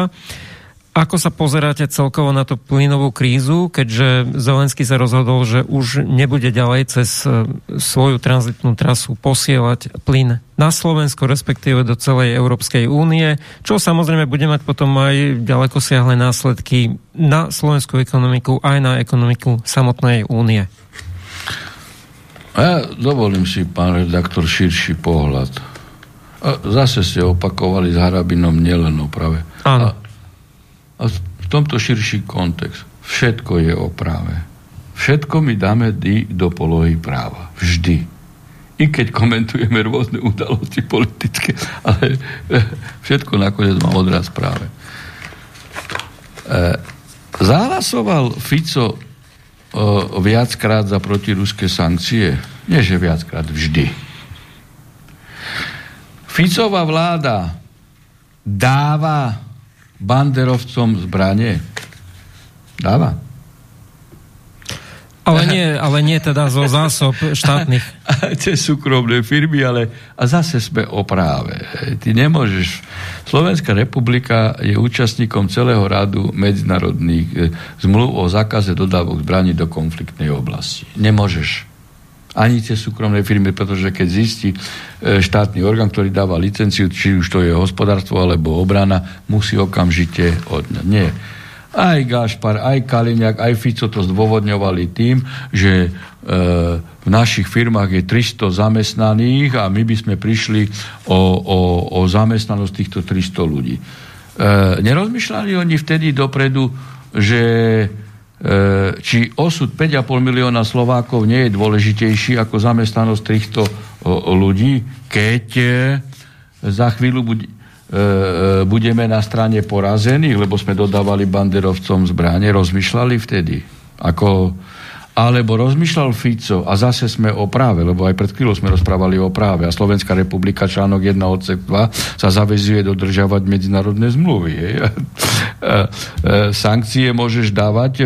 Ako sa pozeráte celkovo na tú plynovú krízu, keďže Zelenský sa rozhodol, že už nebude ďalej cez e, svoju tranzitnú trasu posielať plyn na Slovensko, respektíve do celej Európskej únie, čo samozrejme bude mať potom aj ďaleko siahle následky na slovenskú ekonomiku, aj na ekonomiku samotnej únie. Ja dovolím si, pán redaktor, širší pohľad. Zase ste opakovali s Harabinom nielen o práve. Áno. A v tomto širší kontext. Všetko je o práve. Všetko my dáme do polohy práva. Vždy. I keď komentujeme rôzne udalosti politické, ale eh, všetko nakoniec má odraz práve. E, zahlasoval Fico e, viackrát za protiruské sankcie? Nie, že viackrát, vždy. Ficová vláda dáva banderovcom zbranie? Dáva. Ale nie, ale nie teda zo zásob štátnych. (laughs) Tie súkromné firmy, ale a zase sme o práve. Ty nemôžeš... Slovenská republika je účastníkom celého radu medzinárodných e, zmluv o zákaze dodávok zbraní do konfliktnej oblasti. Nemôžeš ani tie súkromné firmy, pretože keď zistí e, štátny orgán, ktorý dáva licenciu, či už to je hospodárstvo alebo obrana, musí okamžite odňať. Nie. Aj Gašpar, aj Kaliňák, aj Fico to zdôvodňovali tým, že e, v našich firmách je 300 zamestnaných a my by sme prišli o, o, o zamestnanosť týchto 300 ľudí. E, nerozmýšľali oni vtedy dopredu, že či osud 5,5 milióna Slovákov nie je dôležitejší ako zamestnanosť týchto ľudí, keď e, za chvíľu e, budeme na strane porazených, lebo sme dodávali banderovcom zbranie, rozmýšľali vtedy. Ako alebo rozmýšľal Fico a zase sme o práve, lebo aj pred chvíľou sme rozprávali o práve a Slovenská republika článok 1 odsek 2 sa zavezuje dodržiavať medzinárodné zmluvy. Je. (laughs) Sankcie môžeš dávať e,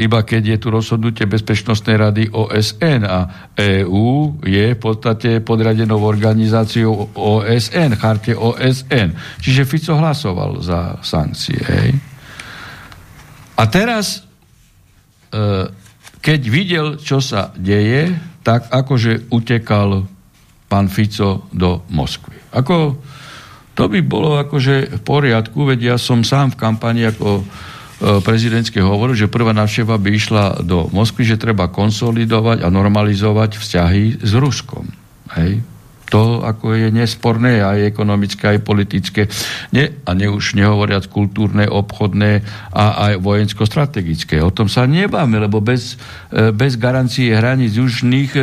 iba keď je tu rozhodnutie Bezpečnostnej rady OSN a EÚ je v podstate podradenou organizáciou OSN, charte OSN. Čiže Fico hlasoval za sankcie. Hej. A teraz e, keď videl, čo sa deje, tak akože utekal pán Fico do Moskvy. Ako, to by bolo akože v poriadku, veď ja som sám v kampani ako e, prezidentské hovoril, že prvá návšteva by išla do Moskvy, že treba konsolidovať a normalizovať vzťahy s Ruskom. Hej? To ako je nesporné aj ekonomické, aj politické. Ne, a ne už nehovoriac kultúrne, obchodné a aj vojensko-strategické. O tom sa nebáme, lebo bez, e, bez garancie hraníc južných e,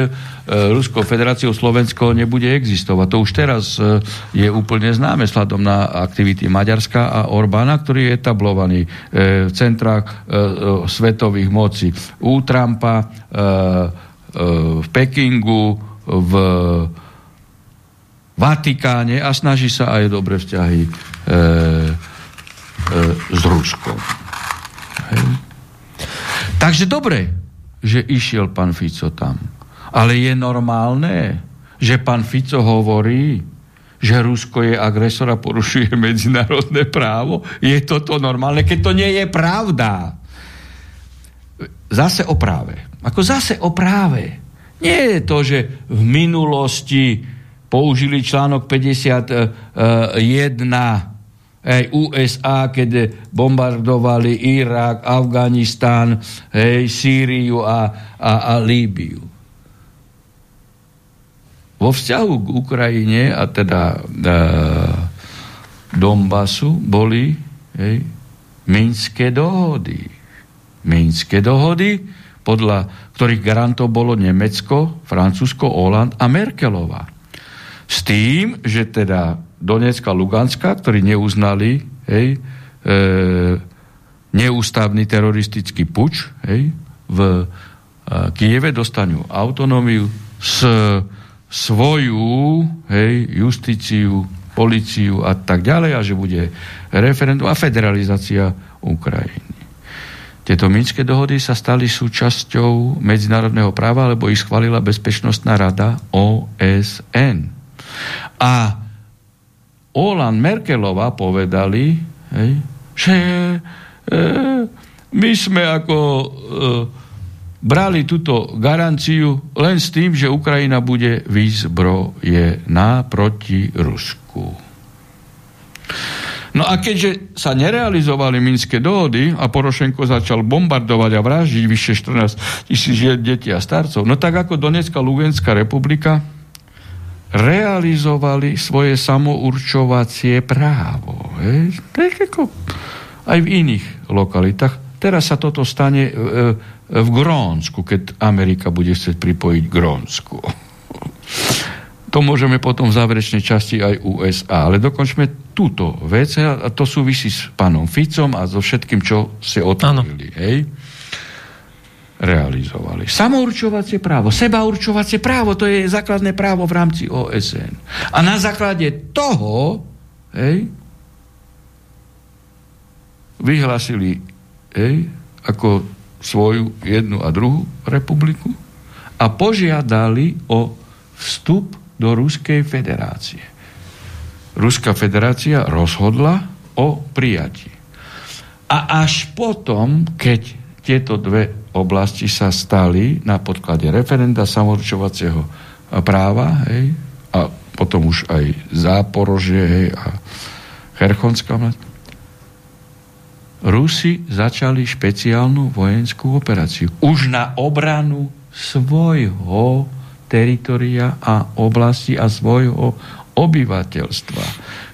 Ruskou federáciou Slovensko nebude existovať. To už teraz e, je úplne známe sladom na aktivity Maďarska a Orbána, ktorý je etablovaný v centrách svetových mocí. U Trumpa, v Pekingu, v Vatikáne a snaží sa aj dobré vzťahy e, e, s Ruskom. Hej. Takže dobre, že išiel pán Fico tam. Ale je normálne, že pán Fico hovorí, že Rusko je agresor a porušuje medzinárodné právo? Je toto normálne? Keď to nie je pravda. Zase o práve. Ako zase o práve. Nie je to, že v minulosti použili článok 51 hej, USA, keď bombardovali Irak, Afganistan, hej, Sýriu a, a, a Líbiu. Vo vzťahu k Ukrajine a teda e, Donbasu boli hej, Minské dohody. Minské dohody, podľa ktorých garantov bolo Nemecko, Francúzsko, Holand a Merkelová. S tým, že teda Donecka, Luganska, ktorí neuznali hej, e, neústavný teroristický puč, hej, v e, Kieve dostanú autonómiu s svoju hej, justíciu, policiu a tak ďalej a že bude referendum a federalizácia Ukrajiny. Tieto minské dohody sa stali súčasťou medzinárodného práva, lebo ich schválila Bezpečnostná rada OSN. A Olan Merkelová povedali, hej, že e, my sme ako e, brali túto garanciu len s tým, že Ukrajina bude vyzbrojená proti Rusku. No a keďže sa nerealizovali minské dohody a Porošenko začal bombardovať a vraždiť vyše 14 tisíc detí a starcov, no tak ako Donetská Lugenská republika, realizovali svoje samourčovacie právo. Hej? ako aj v iných lokalitách. Teraz sa toto stane e, v Grónsku, keď Amerika bude chcieť pripojiť Grónsku. To môžeme potom v záverečnej časti aj USA. Ale dokončme túto vec a to súvisí s pánom Ficom a so všetkým, čo si otvorili. Hej? Realizovali. Samourčovacie právo, sebaurčovacie právo, to je základné právo v rámci OSN. A na základe toho hej, vyhlasili hej, ako svoju jednu a druhú republiku a požiadali o vstup do Ruskej federácie. Ruská federácia rozhodla o prijatí. A až potom, keď tieto dve oblasti sa stali na podklade referenda samorčovacieho práva, hej, a potom už aj Záporožie, hej, a Herchonská Rusi začali špeciálnu vojenskú operáciu. Už na obranu svojho teritoria a oblasti a svojho obyvateľstva.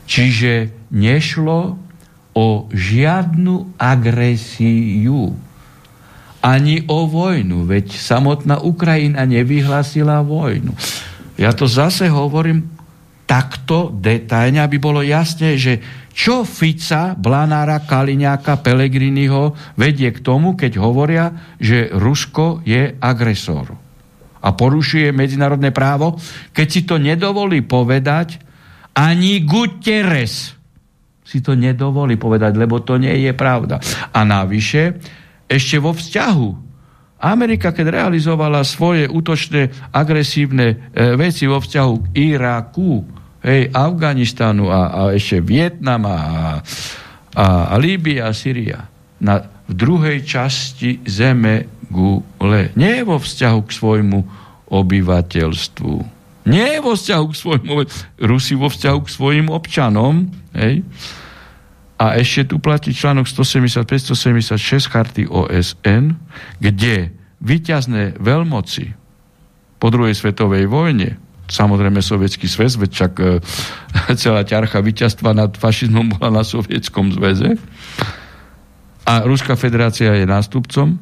Čiže nešlo o žiadnu agresiu ani o vojnu, veď samotná Ukrajina nevyhlásila vojnu. Ja to zase hovorím takto detajne, aby bolo jasné, že čo Fica, Blanára, Kaliňáka, Pelegriniho vedie k tomu, keď hovoria, že Rusko je agresor a porušuje medzinárodné právo, keď si to nedovolí povedať ani Guterres si to nedovolí povedať, lebo to nie je pravda. A navyše, ešte vo vzťahu. Amerika, keď realizovala svoje útočné, agresívne e, veci vo vzťahu k Iraku, hej, Afganistanu a, a ešte Vietnam a, a, a Líbia a Syria, na, v druhej časti zeme Gule. Nie vo vzťahu k svojmu obyvateľstvu. Nie vo vzťahu k svojmu Rusi vo vzťahu k svojim občanom, hej, a ešte tu platí článok 175-176 charty OSN, kde vyťazné veľmoci po druhej svetovej vojne, samozrejme sovietský sväz, veď čak e, (laughs) celá ťarcha víťazstva nad fašizmom bola na sovietskom zväze a Ruská federácia je nástupcom,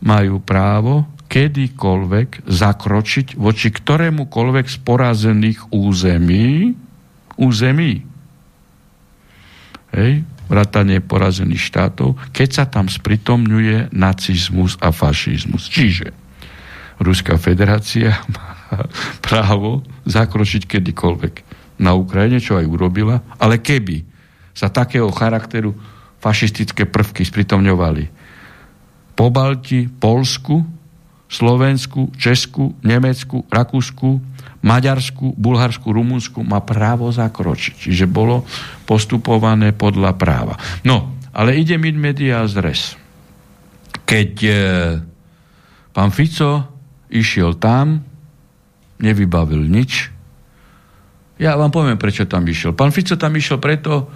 majú právo kedykoľvek zakročiť voči ktorémukoľvek z porazených území, území. Hej? Vrátanie porazených štátov, keď sa tam spritomňuje nacizmus a fašizmus. Čiže Ruská federácia (laughs) má právo zakročiť kedykoľvek na Ukrajine, čo aj urobila, ale keby sa takého charakteru fašistické prvky spritomňovali po Balti, Polsku, Slovensku, Česku, Nemecku, Rakúsku, Maďarsku, Bulharsku, Rumunsku má právo zakročiť. Čiže bolo postupované podľa práva. No, ale ide mi media zres. Keď e, pán Fico išiel tam, nevybavil nič. Ja vám poviem, prečo tam išiel. Pán Fico tam išiel preto,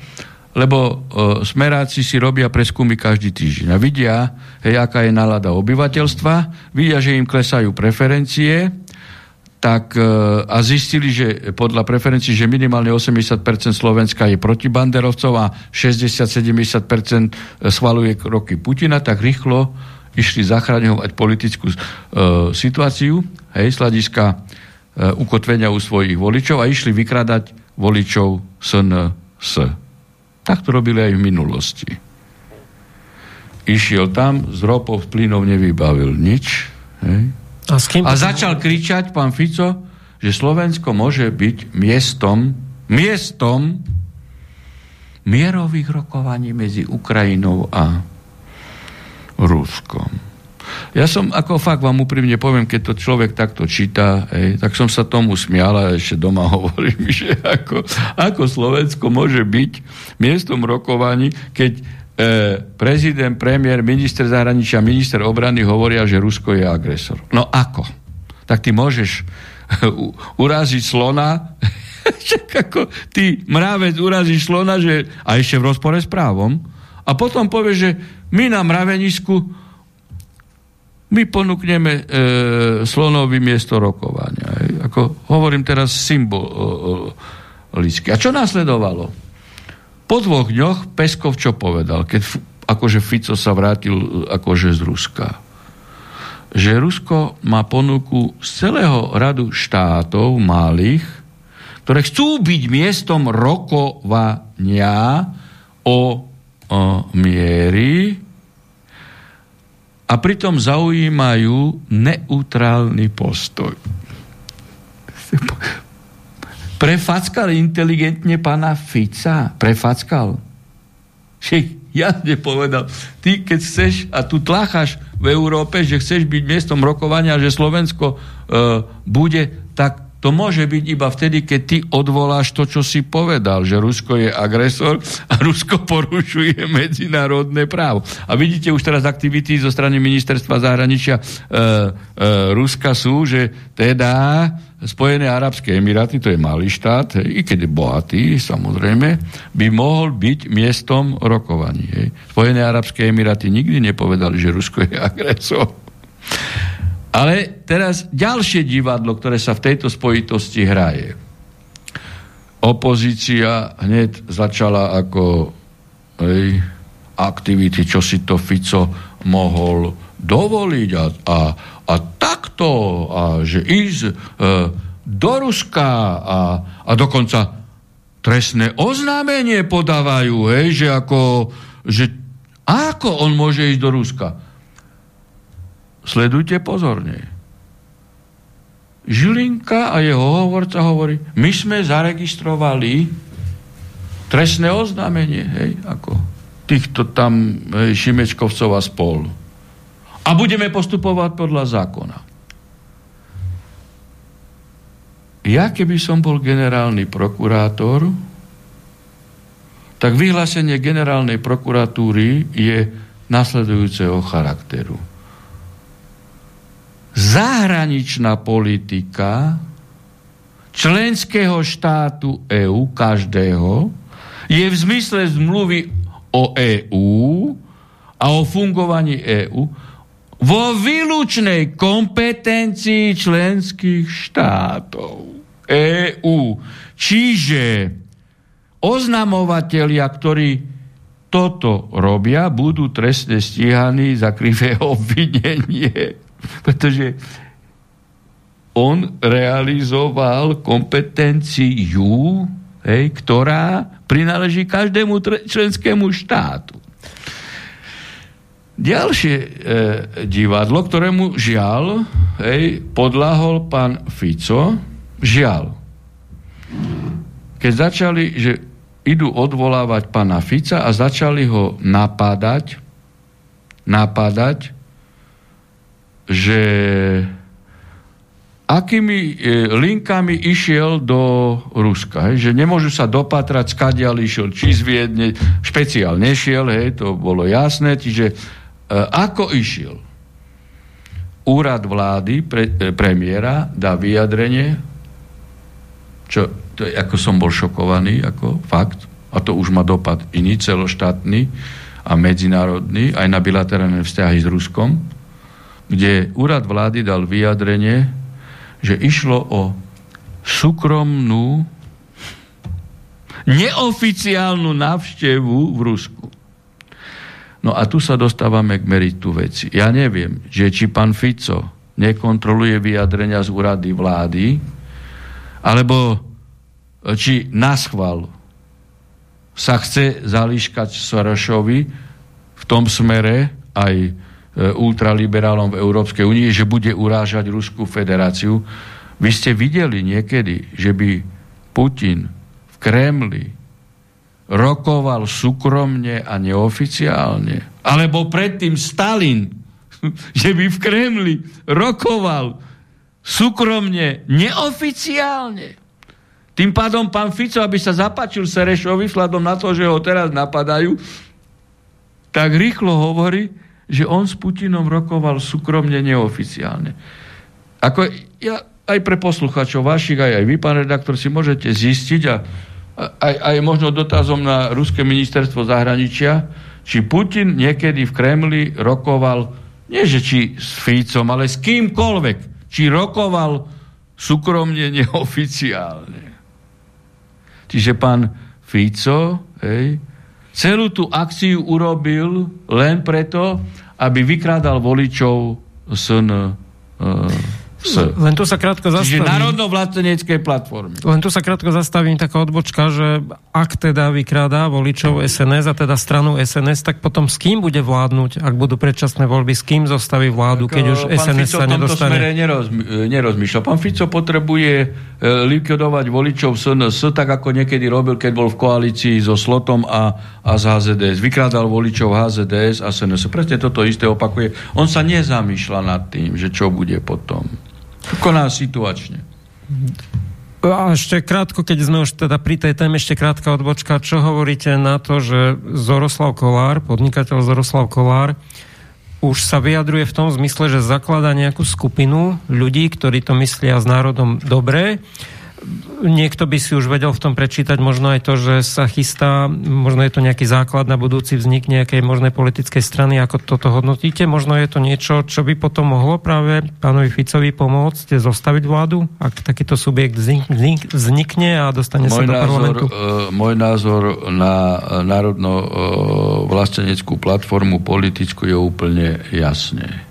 lebo e, smeráci si robia preskumy každý týždeň a vidia, hej, aká je nálada obyvateľstva, vidia, že im klesajú preferencie tak, e, a zistili, že podľa preferencií, že minimálne 80% Slovenska je proti banderovcov a 60-70% schvaluje kroky Putina, tak rýchlo išli zachraňovať politickú e, situáciu, hej, z hľadiska e, ukotvenia u svojich voličov a išli vykradať voličov SNS. Tak to robili aj v minulosti. Išiel tam, z ropov, plynov nevybavil nič. Hej? A, s kým a začal kričať pán Fico, že Slovensko môže byť miestom, miestom mierových rokovaní medzi Ukrajinou a Ruskom. Ja som, ako fakt vám úprimne poviem, keď to človek takto číta, hej, tak som sa tomu smial a ešte doma (laughs) hovorím, že ako, ako Slovensko môže byť miestom rokovaní, keď prezident, premiér, minister zahraničia, minister obrany hovoria, že Rusko je agresor. No ako? Tak ty môžeš uraziť slona, (laughs) ako ty mravec urazíš slona, že, a ešte v rozpore s právom, a potom povie, že my na mravenisku my ponúkneme e, slonovi miesto rokovania. E, ako hovorím teraz symbolicky. A čo následovalo? Po dvoch dňoch Peskov čo povedal, keď akože Fico sa vrátil akože z Ruska? Že Rusko má ponuku z celého radu štátov malých, ktoré chcú byť miestom rokovania o, o miery a pritom zaujímajú neutrálny postoj. (laughs) Prefackal inteligentne pána Fica? Prefackal? Však jasne povedal, ty keď chceš a tu tlachaš v Európe, že chceš byť miestom rokovania, že Slovensko e, bude, tak to môže byť iba vtedy, keď ty odvoláš to, čo si povedal, že Rusko je agresor a Rusko porušuje medzinárodné právo. A vidíte už teraz aktivity zo strany ministerstva zahraničia e, e, Ruska sú, že teda Spojené arabské emiráty, to je malý štát, hej, i keď je bohatý, samozrejme, by mohol byť miestom rokovaní. Hej. Spojené arabské emiráty nikdy nepovedali, že Rusko je (laughs) agresor. Ale teraz ďalšie divadlo, ktoré sa v tejto spojitosti hraje. Opozícia hneď začala ako hej, aktivity, čo si to Fico mohol dovoliť a, a, a takto, a že ísť e, do Ruska a, a dokonca trestné oznámenie podávajú, hej, že ako, že ako on môže ísť do Ruska? Sledujte pozorne. Žilinka a jeho hovorca hovorí, my sme zaregistrovali trestné oznámenie, hej, ako týchto tam hej, Šimečkovcov a spol. A budeme postupovať podľa zákona. Ja, keby som bol generálny prokurátor, tak vyhlásenie generálnej prokuratúry je nasledujúceho charakteru zahraničná politika členského štátu EÚ, každého, je v zmysle zmluvy o EÚ a o fungovaní EÚ vo výlučnej kompetencii členských štátov EÚ. Čiže oznamovatelia, ktorí toto robia, budú trestne stíhaní za krivé (laughs) obvinenie (laughs) pretože on realizoval kompetenciu, hej, ktorá prináleží každému členskému štátu. Ďalšie e, divadlo, ktorému žiaľ hej, podlahol pán Fico, žiaľ. Keď začali, že idú odvolávať pána Fica a začali ho napádať, napádať, že akými e, linkami išiel do Ruska. Hej, že nemôžu sa dopatrať, skadiaľ išiel, či z Viedne, špeciál nešiel, hej, to bolo jasné, čiže e, ako išiel. Úrad vlády, pre, e, premiéra dá vyjadrenie, čo, to ako som bol šokovaný, ako fakt, a to už má dopad iný, celoštátny a medzinárodný, aj na bilaterálne vzťahy s Ruskom, kde úrad vlády dal vyjadrenie, že išlo o súkromnú neoficiálnu návštevu v Rusku. No a tu sa dostávame k meritu veci. Ja neviem, že či pán Fico nekontroluje vyjadrenia z úrady vlády, alebo či naschval sa chce zališkať Sorošovi v tom smere aj ultraliberálom v Európskej únii, že bude urážať Ruskú federáciu. Vy ste videli niekedy, že by Putin v Kremli rokoval súkromne a neoficiálne? Alebo predtým Stalin, (laughs) že by v Kremli rokoval súkromne, neoficiálne? Tým pádom pán Fico, aby sa zapačil Serešovi, vzhľadom na to, že ho teraz napadajú, tak rýchlo hovorí, že on s Putinom rokoval súkromne neoficiálne. Ako ja aj pre posluchačov vašich, aj, aj vy, pán redaktor, si môžete zistiť a aj, aj možno dotazom na Ruské ministerstvo zahraničia, či Putin niekedy v Kremli rokoval, nie že či s Ficom, ale s kýmkoľvek, či rokoval súkromne (laughs) neoficiálne. Čiže pán Fico, hej, celú tú akciu urobil len preto, aby vykrádal voličov SN, uh, S. Len tu sa krátko zastavím. Čiže národno-vlasteneckej platformy. Len tu sa krátko zastavím taká odbočka, že ak teda vykrádá voličov SNS a teda stranu SNS, tak potom s kým bude vládnuť, ak budú predčasné voľby, s kým zostaví vládu, keď už SNS Fico sa nedostane? Smere neroz, nerozmýšľa. Pán Fico potrebuje e, likvidovať voličov SNS, tak ako niekedy robil, keď bol v koalícii so Slotom a, a z HZDS. Vykrádal voličov HZDS a SNS. Presne toto isté opakuje. On sa nezamýšľa nad tým, že čo bude potom. Koná situačne. A ešte krátko, keď sme už teda pri tej téme, ešte krátka odbočka. Čo hovoríte na to, že Zoroslav Kolár, podnikateľ Zoroslav Kolár, už sa vyjadruje v tom zmysle, že zakladá nejakú skupinu ľudí, ktorí to myslia s národom dobre niekto by si už vedel v tom prečítať možno aj to, že sa chystá, možno je to nejaký základ na budúci vznik nejakej možnej politickej strany, ako toto hodnotíte. Možno je to niečo, čo by potom mohlo práve pánovi Ficovi pomôcť zostaviť vládu, ak takýto subjekt vznikne a dostane môj sa do názor, parlamentu? Uh, môj názor na národno uh, vlasteneckú platformu politickú je úplne jasne.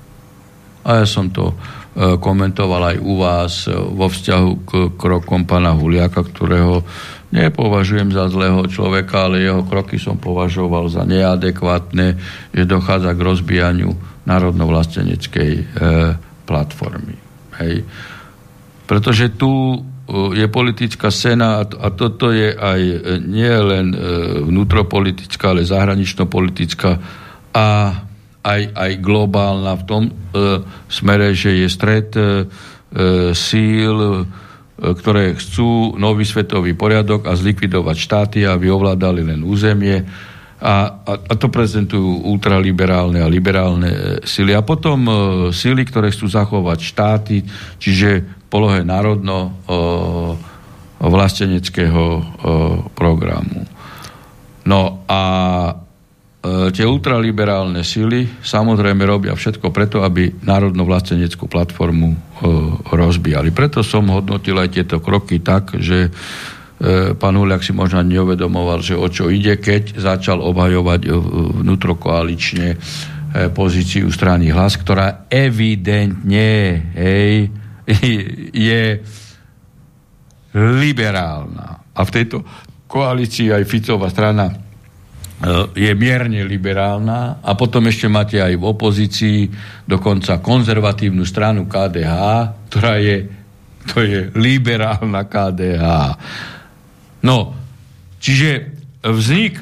A ja som to E, komentoval aj u vás e, vo vzťahu k krokom pána Huliaka, ktorého nepovažujem za zlého človeka, ale jeho kroky som považoval za neadekvátne, že dochádza k rozbijaniu národno-vlasteneckej e, platformy. Hej. Pretože tu e, je politická scéna a toto je aj nie vnútropolitická, ale zahranično-politická a aj, aj globálna v tom e, smere, že je stred e, e síl, e, ktoré chcú nový svetový poriadok a zlikvidovať štáty, aby ovládali len územie. A, a, a to prezentujú ultraliberálne a liberálne e, síly. A potom e, síly, ktoré chcú zachovať štáty, čiže polohe národno e, vlasteneckého e, programu. No a tie ultraliberálne sily samozrejme robia všetko preto, aby národno-vlasteneckú platformu e, rozbijali. Preto som hodnotil aj tieto kroky tak, že e, pán Huliak si možno neuvedomoval, že o čo ide, keď začal obhajovať vnútrokoalične e, pozíciu strany hlas, ktorá evidentne hej, (laughs) je liberálna. A v tejto koalícii aj Ficová strana E, je mierne liberálna a potom ešte máte aj v opozícii dokonca konzervatívnu stranu KDH, ktorá je, to je liberálna KDH. No, čiže vznik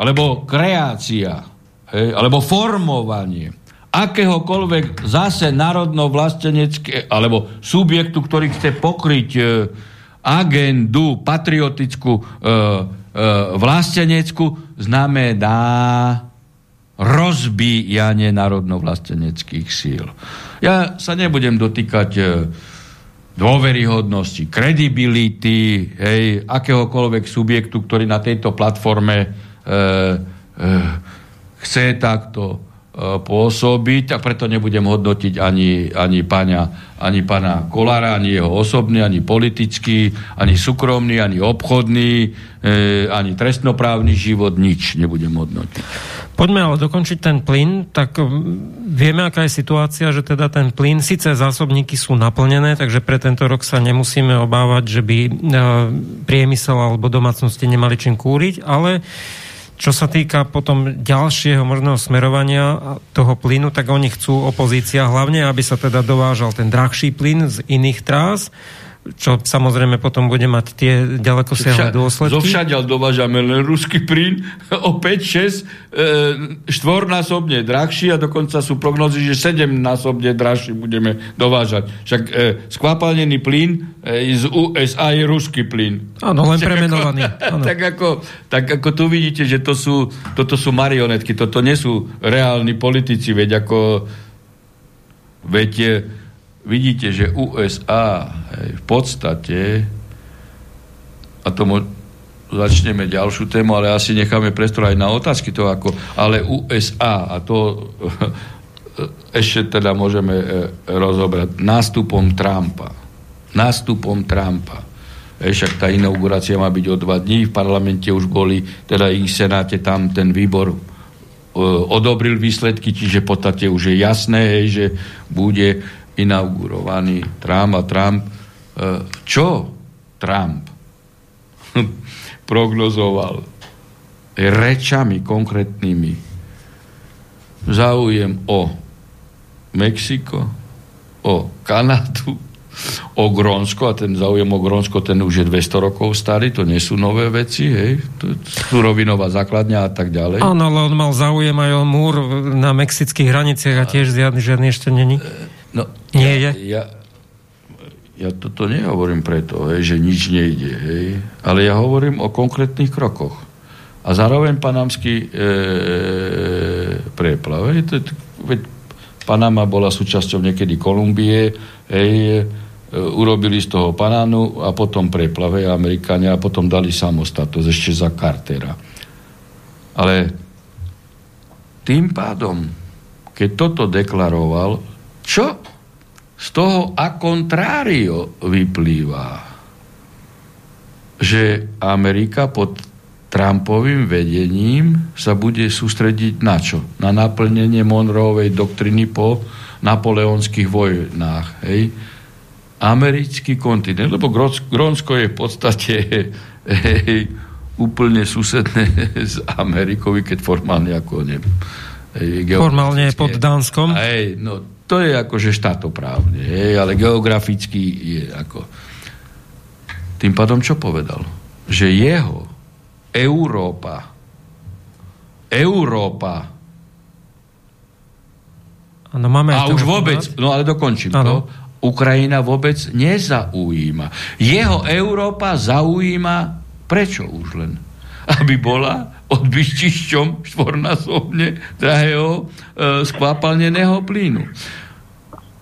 alebo kreácia, alebo formovanie akéhokoľvek zase národno-vlastenecké, alebo subjektu, ktorý chce pokryť e, agendu patriotickú e, e, vlasteneckú, znamená rozbíjanie národno-vlasteneckých síl. Ja sa nebudem dotýkať e, dôveryhodnosti, kredibility, hej, akéhokoľvek subjektu, ktorý na tejto platforme e, e, chce takto pôsobiť a preto nebudem hodnotiť ani, ani, pána, ani pána Kolára, ani jeho osobný, ani politický, ani súkromný, ani obchodný, e, ani trestnoprávny život, nič nebudem hodnotiť. Poďme ale dokončiť ten plyn, tak vieme, aká je situácia, že teda ten plyn, síce zásobníky sú naplnené, takže pre tento rok sa nemusíme obávať, že by e, priemysel alebo domácnosti nemali čím kúriť, ale čo sa týka potom ďalšieho možného smerovania toho plynu, tak oni chcú opozícia hlavne, aby sa teda dovážal ten drahší plyn z iných trás, čo samozrejme potom bude mať tie ďaleko siahle dôsledky. Zo všadiaľ dovážame len ruský plyn (laughs) o 5, 6, e, štvornásobne drahší a dokonca sú prognozy, že 7 násobne drahší budeme dovážať. Však e, skvapalnený plyn e, z USA je ruský plyn. Áno, len premenovaný. (laughs) Ako, tak, ako, tak ako tu vidíte, že to sú, toto sú marionetky, toto nie sú reálni politici, veď ako veď vidíte, že USA hej, v podstate a tomu začneme ďalšiu tému, ale asi necháme priestor aj na otázky to ako, ale USA a to (laughs) ešte teda môžeme e, rozobrať nástupom Trumpa. Nástupom Trumpa. Však tá inaugurácia má byť o dva dní, v parlamente už boli, teda ich senáte tam ten výbor e, odobril výsledky, čiže v podstate už je jasné, hej, že bude inaugurovaný Trump a Trump. E, čo Trump (laughs) prognozoval rečami konkrétnymi záujem o Mexiko, o Kanadu, o Grónsko a ten záujem o Grónsko, ten už je 200 rokov starý, to nie sú nové veci, hej, to surovinová základňa a tak ďalej. Áno, ale on mal záujem aj o múr na mexických hraniciach a tiež žiadny, žiadny ešte není. No, Nie ja, je? Ja, ja toto nehovorím preto, hej, že nič nejde, hej, ale ja hovorím o konkrétnych krokoch. A zároveň panamský e, preplav. Hej, to, veď Panama bola súčasťou niekedy Kolumbie, hej, e, urobili z toho Panánu a potom preplave Amerikáňa a potom dali samostatnosť ešte za Cartera. Ale tým pádom, keď toto deklaroval, čo z toho a contrario vyplýva? Že Amerika pod Trumpovým vedením sa bude sústrediť na čo? Na naplnenie Monroevej doktriny po napoleonských vojnách. Hej? Americký kontinent, lebo Grónsko je v podstate hej, úplne susedné (laughs) s Amerikou, keď formálne ako neviem. Formálne je pod Dánskom? Hej, no to je akože štátoprávne, hej, ale geograficky je ako... Tým pádom čo povedal? Že jeho Európa Európa ano, máme a už vôbec, no ale dokončím ano. to, Ukrajina vôbec nezaujíma. Jeho Európa zaujíma prečo už len? Aby bola odbyštišťom štvornásobne drahého e, skvapalneného plynu.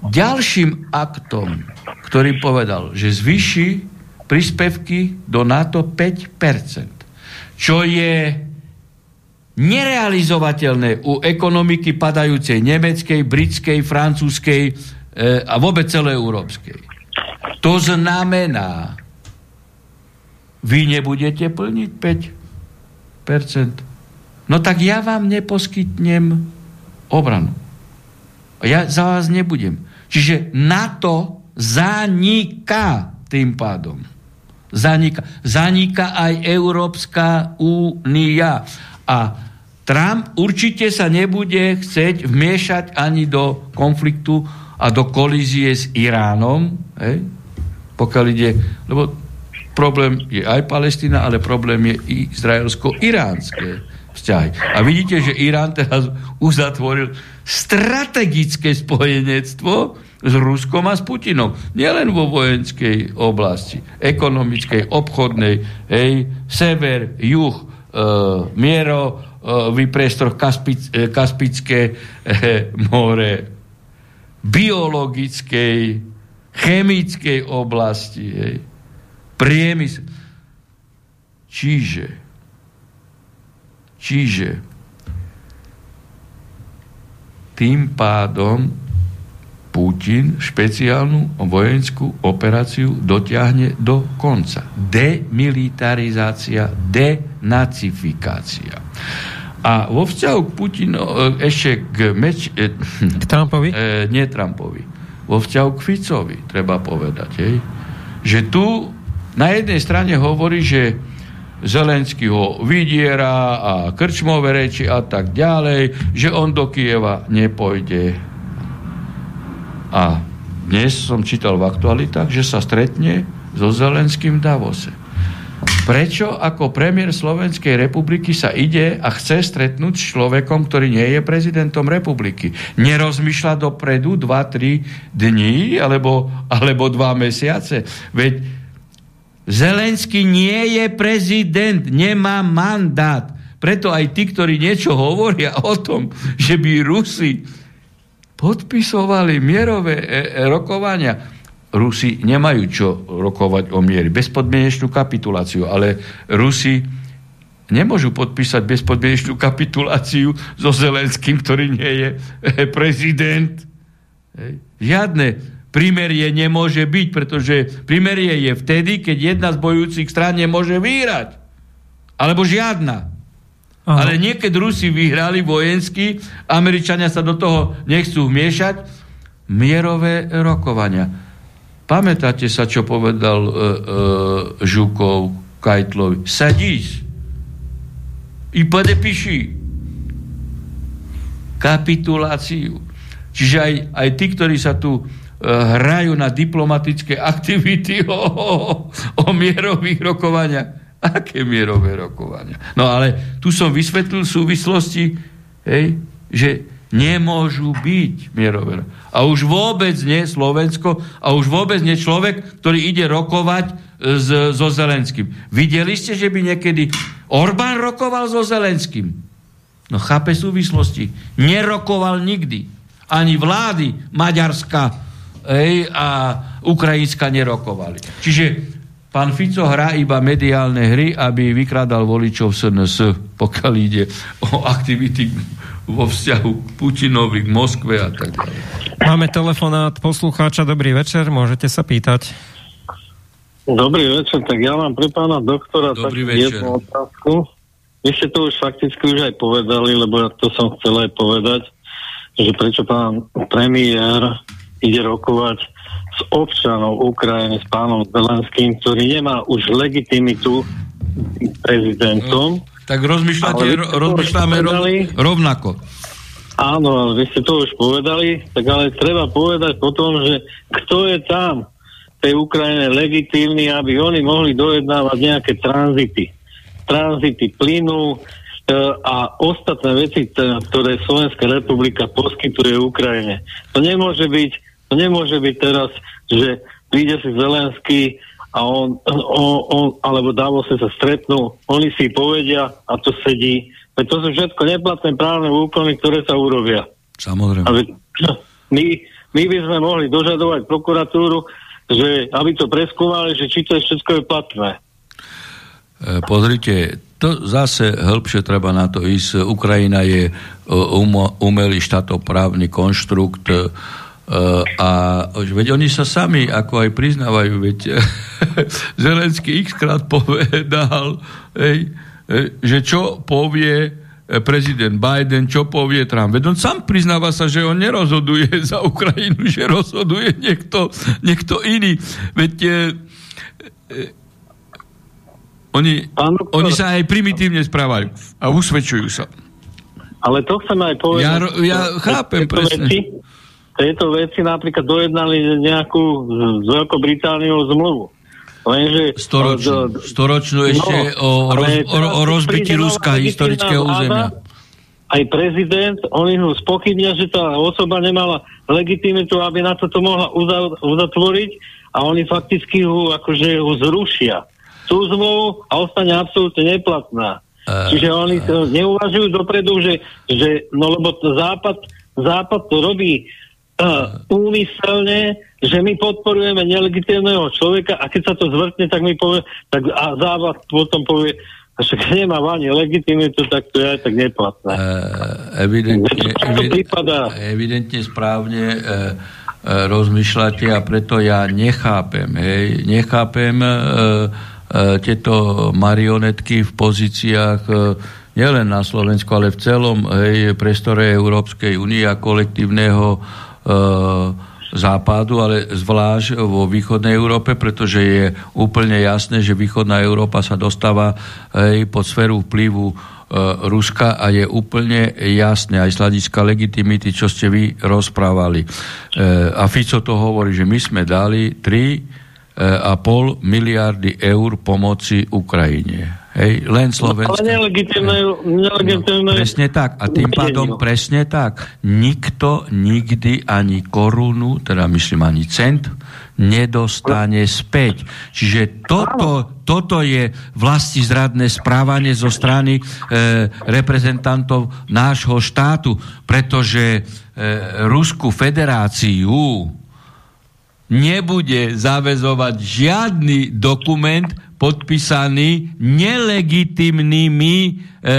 Ďalším aktom, ktorý povedal, že zvyši príspevky do NATO 5%, čo je nerealizovateľné u ekonomiky padajúcej nemeckej, britskej, francúzskej e, a vôbec celej európskej. To znamená, vy nebudete plniť 5%. No tak ja vám neposkytnem obranu. Ja za vás nebudem. Čiže NATO zaniká tým pádom. Zanika. Zanika aj Európska únia. A Trump určite sa nebude chcieť vmiešať ani do konfliktu a do kolízie s Iránom, hej? pokiaľ ide, lebo problém je aj Palestina, ale problém je i izraelsko-iránske vzťahy. A vidíte, že Irán teraz uzatvoril strategické spojenectvo s Ruskom a s Putinom. Nielen vo vojenskej oblasti, ekonomickej, obchodnej, hej, sever, juh, e, miero, e, vypriestor Kaspic, e, Kaspické e, more, biologickej, chemickej oblasti, hej, priemysel. Čiže, čiže tým pádom Putin špeciálnu vojenskú operáciu dotiahne do konca. Demilitarizácia, denacifikácia. A vo vzťahu k Putinu, e, ešte k, meč, e, k Trumpovi? E, nie Trumpovi. Vo vzťahu k Ficovi, treba povedať, hej, že tu na jednej strane hovorí, že Zelenský ho vydiera a krčmové reči a tak ďalej, že on do Kieva nepojde. A dnes som čítal v aktualitách, že sa stretne so Zelenským v Davose. Prečo ako premiér Slovenskej republiky sa ide a chce stretnúť s človekom, ktorý nie je prezidentom republiky? Nerozmýšľa dopredu 2-3 dní alebo, alebo 2 mesiace? Veď Zelenský nie je prezident, nemá mandát. Preto aj tí, ktorí niečo hovoria o tom, že by Rusi podpisovali mierové e, e, rokovania. Rusi nemajú čo rokovať o miery. Bezpodmienečnú kapituláciu, ale Rusi nemôžu podpísať bezpodmienečnú kapituláciu so Zelenským, ktorý nie je e, prezident. Žiadne Primerie nemôže byť, pretože primerie je vtedy, keď jedna z bojúcich strán nemôže vyhrať. Alebo žiadna. Aha. Ale niekedy Rusi vyhrali vojensky, Američania sa do toho nechcú vmiešať. Mierové rokovania. Pamätáte sa, čo povedal uh, uh, Žukov Kajtlovi? Sadíš i podepíši kapituláciu. Čiže aj, aj tí, ktorí sa tu hrajú na diplomatické aktivity o, (laughs) o, o mierových rokovaniach. Aké mierové rokovania? No ale tu som vysvetlil súvislosti, hej, že nemôžu byť mierové. A už vôbec nie Slovensko a už vôbec nie človek, ktorý ide rokovať s, so Zelenským. Videli ste, že by niekedy Orbán rokoval so Zelenským? No chápe súvislosti. Nerokoval nikdy. Ani vlády Maďarska, ej, a Ukrajinska nerokovali. Čiže pán Fico hrá iba mediálne hry, aby vykrádal voličov SNS, pokiaľ ide o aktivity vo vzťahu k Putinovi, k Moskve a tak ďalej. Máme telefonát poslucháča. Dobrý večer, môžete sa pýtať. Dobrý večer, tak ja mám pre pána doktora Dobrý večer. jednu otázku. Vy ste to už fakticky už aj povedali, lebo ja to som chcel aj povedať, že prečo pán premiér ide rokovať s občanov Ukrajiny, s pánom Zelenským, ktorý nemá už legitimitu prezidentom. No, tak rozmýšľate, ro, rozmýšľame rovnako. Áno, ale vy ste to už povedali, tak ale treba povedať potom, že kto je tam v tej Ukrajine legitímny, aby oni mohli dojednávať nejaké tranzity. Tranzity plynu, e, a ostatné veci, ktoré Slovenská republika poskytuje Ukrajine. To nemôže byť to nemôže byť teraz, že príde si Zelenský a on, on, on alebo Davose sa stretnú, oni si povedia a to sedí. Veď to sú všetko neplatné právne úkony, ktoré sa urobia. Samozrejme. (laughs) my, my by sme mohli dožadovať prokuratúru, že aby to preskúmali, že či to je všetko je platné. E, pozrite, to zase hĺbšie treba na to ísť. Ukrajina je um, umelý štátoprávny konštrukt, a veď oni sa sami ako aj priznávajú, veď (laughs) Zelenský x krát povedal, hej, že čo povie prezident Biden, čo povie Trump. Veď on sám priznáva sa, že on nerozhoduje (laughs) za Ukrajinu, že rozhoduje niekto, niekto iný. Veď e, e, oni, oni sa aj primitívne správajú a usvedčujú sa. Ale to chcem aj povedať. Ja, ja chápem presne. Veci, tejto veci napríklad dojednali nejakú s Veľkou Britániou zmluvu. Lenže... Storočnú, storočnú ešte no, o, roz, o, o rozbití Ruska historického územia. Aj prezident, oni ho spochybnia, že tá osoba nemala legitimitu, aby na toto mohla uzatvoriť a oni fakticky ho, akože ho zrušia. Tú zmluvu a ostane absolútne neplatná. Uh, Čiže oni uh, neuvažujú dopredu, že, že no lebo Západ, Západ to robí uh, úmyselne, že my podporujeme nelegitímneho človeka a keď sa to zvrtne, tak mi povie, tak a závad potom povie, že keď nemá ani legitimitu, tak to je aj tak neplatné. Uh, evidentne, evidentne, evidentne správne uh, rozmýšľate a preto ja nechápem, hej, nechápem uh, uh, tieto marionetky v pozíciách uh, nielen na Slovensku, ale v celom hej, priestore Európskej únie a kolektívneho západu, ale zvlášť vo východnej Európe, pretože je úplne jasné, že východná Európa sa dostáva hej, pod sféru vplyvu e, Ruska a je úplne jasné aj z hľadiska legitimity, čo ste vy rozprávali. E, a Fico to hovorí, že my sme dali 3,5 e, miliardy eur pomoci Ukrajine. Hej, len Slovensko. Ale nelegitimné, nelegitimné... No, presne tak. A tým pádom presne tak. Nikto nikdy ani korunu, teda myslím ani cent, nedostane späť. Čiže toto, toto je vlasti zradné správanie zo strany e, reprezentantov nášho štátu, pretože e, Rusku federáciu nebude zavezovať žiadny dokument podpísaný nelegitimnými e,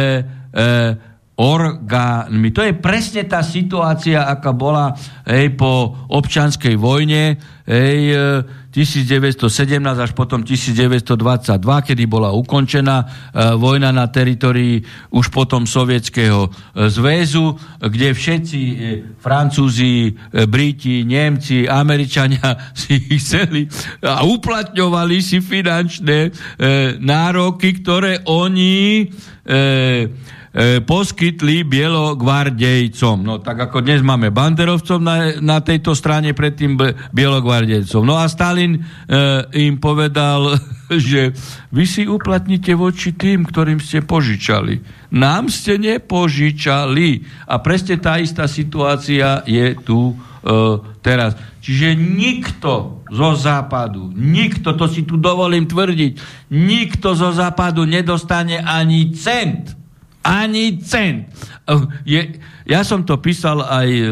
e, orgánmi. To je presne tá situácia, aká bola hej, po občanskej vojne. Hej, e, 1917 až potom 1922, kedy bola ukončená e, vojna na teritorii už potom Sovietskeho e, zväzu, kde všetci e, Francúzi, e, Briti, Nemci, Američania (laughs) si chceli a uplatňovali si finančné e, nároky, ktoré oni e, poskytli bielogvardejcom. No tak ako dnes máme banderovcov na, na tejto strane, predtým bielogvardejcov. No a Stalin e, im povedal, (laughs) že vy si uplatnite voči tým, ktorým ste požičali. Nám ste nepožičali. A presne tá istá situácia je tu e, teraz. Čiže nikto zo západu, nikto, to si tu dovolím tvrdiť, nikto zo západu nedostane ani cent ani cent. Je, ja som to písal aj, e,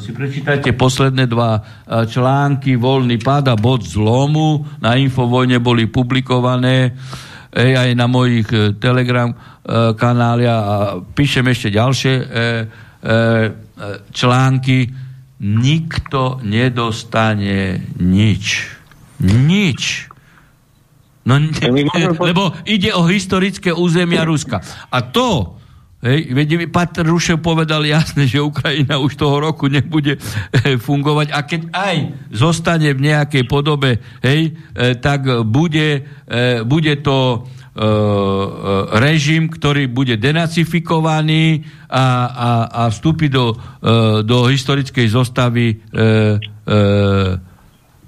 si prečítajte posledné dva e, články, Voľný pád a bod zlomu, na Infovojne boli publikované e, aj na mojich Telegram kanáli a píšem ešte ďalšie články. Nikto nedostane nič. Nič. No, ne, lebo ide o historické územia Ruska. A to, hej, veď Patr Rušev povedal jasne, že Ukrajina už toho roku nebude e, fungovať a keď aj zostane v nejakej podobe, hej, e, tak bude, e, bude to e režim, ktorý bude denacifikovaný a, a, a vstúpi do, e, do historickej zostavy e, e,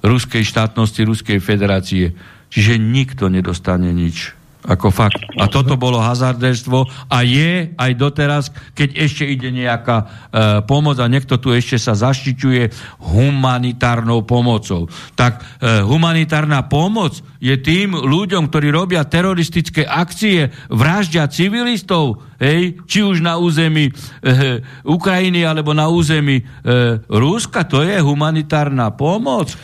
ruskej štátnosti, Ruskej federácie. Čiže nikto nedostane nič. Ako fakt. A toto bolo hazardérstvo a je aj doteraz, keď ešte ide nejaká e, pomoc a niekto tu ešte sa zaštiťuje humanitárnou pomocou. Tak e, humanitárna pomoc je tým ľuďom, ktorí robia teroristické akcie, vraždia civilistov, hej, či už na území e, Ukrajiny alebo na území e, Ruska, to je humanitárna pomoc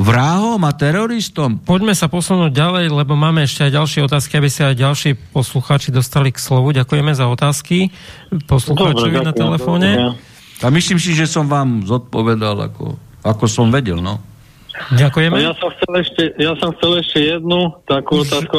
vrahom a teroristom. Poďme sa posunúť ďalej, lebo máme ešte aj ďalšie otázky, aby sa aj ďalší poslucháči dostali k slovu. Ďakujeme za otázky poslucháčovi na telefóne. A myslím si, že som vám zodpovedal, ako, ako som vedel, no. Ďakujeme. Ja som chcel ešte, ja som chcel ešte jednu takú otázku.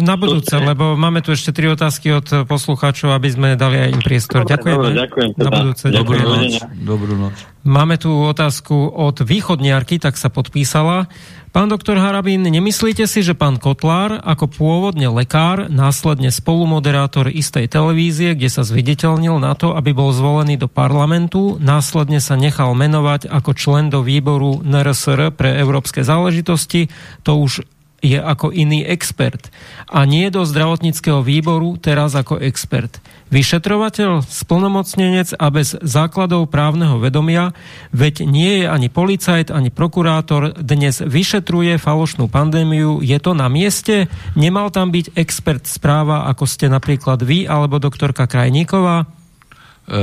Na budúce, lebo máme tu ešte tri otázky od poslucháčov, aby sme dali aj im priestor. Ďakujeme. Dobre, ďakujem. Na budúce. Dobrú noc. Dobrú noc. Máme tu otázku od východniarky, tak sa podpísala. Pán doktor Harabín, nemyslíte si, že pán Kotlár ako pôvodne lekár, následne spolumoderátor istej televízie, kde sa zviditeľnil na to, aby bol zvolený do parlamentu, následne sa nechal menovať ako člen do výboru NRSR pre európske záležitosti, to už je ako iný expert a nie do zdravotníckého výboru teraz ako expert. Vyšetrovateľ, splnomocnenec a bez základov právneho vedomia, veď nie je ani policajt, ani prokurátor, dnes vyšetruje falošnú pandémiu, je to na mieste? Nemal tam byť expert správa, ako ste napríklad vy alebo doktorka Krajníková? E,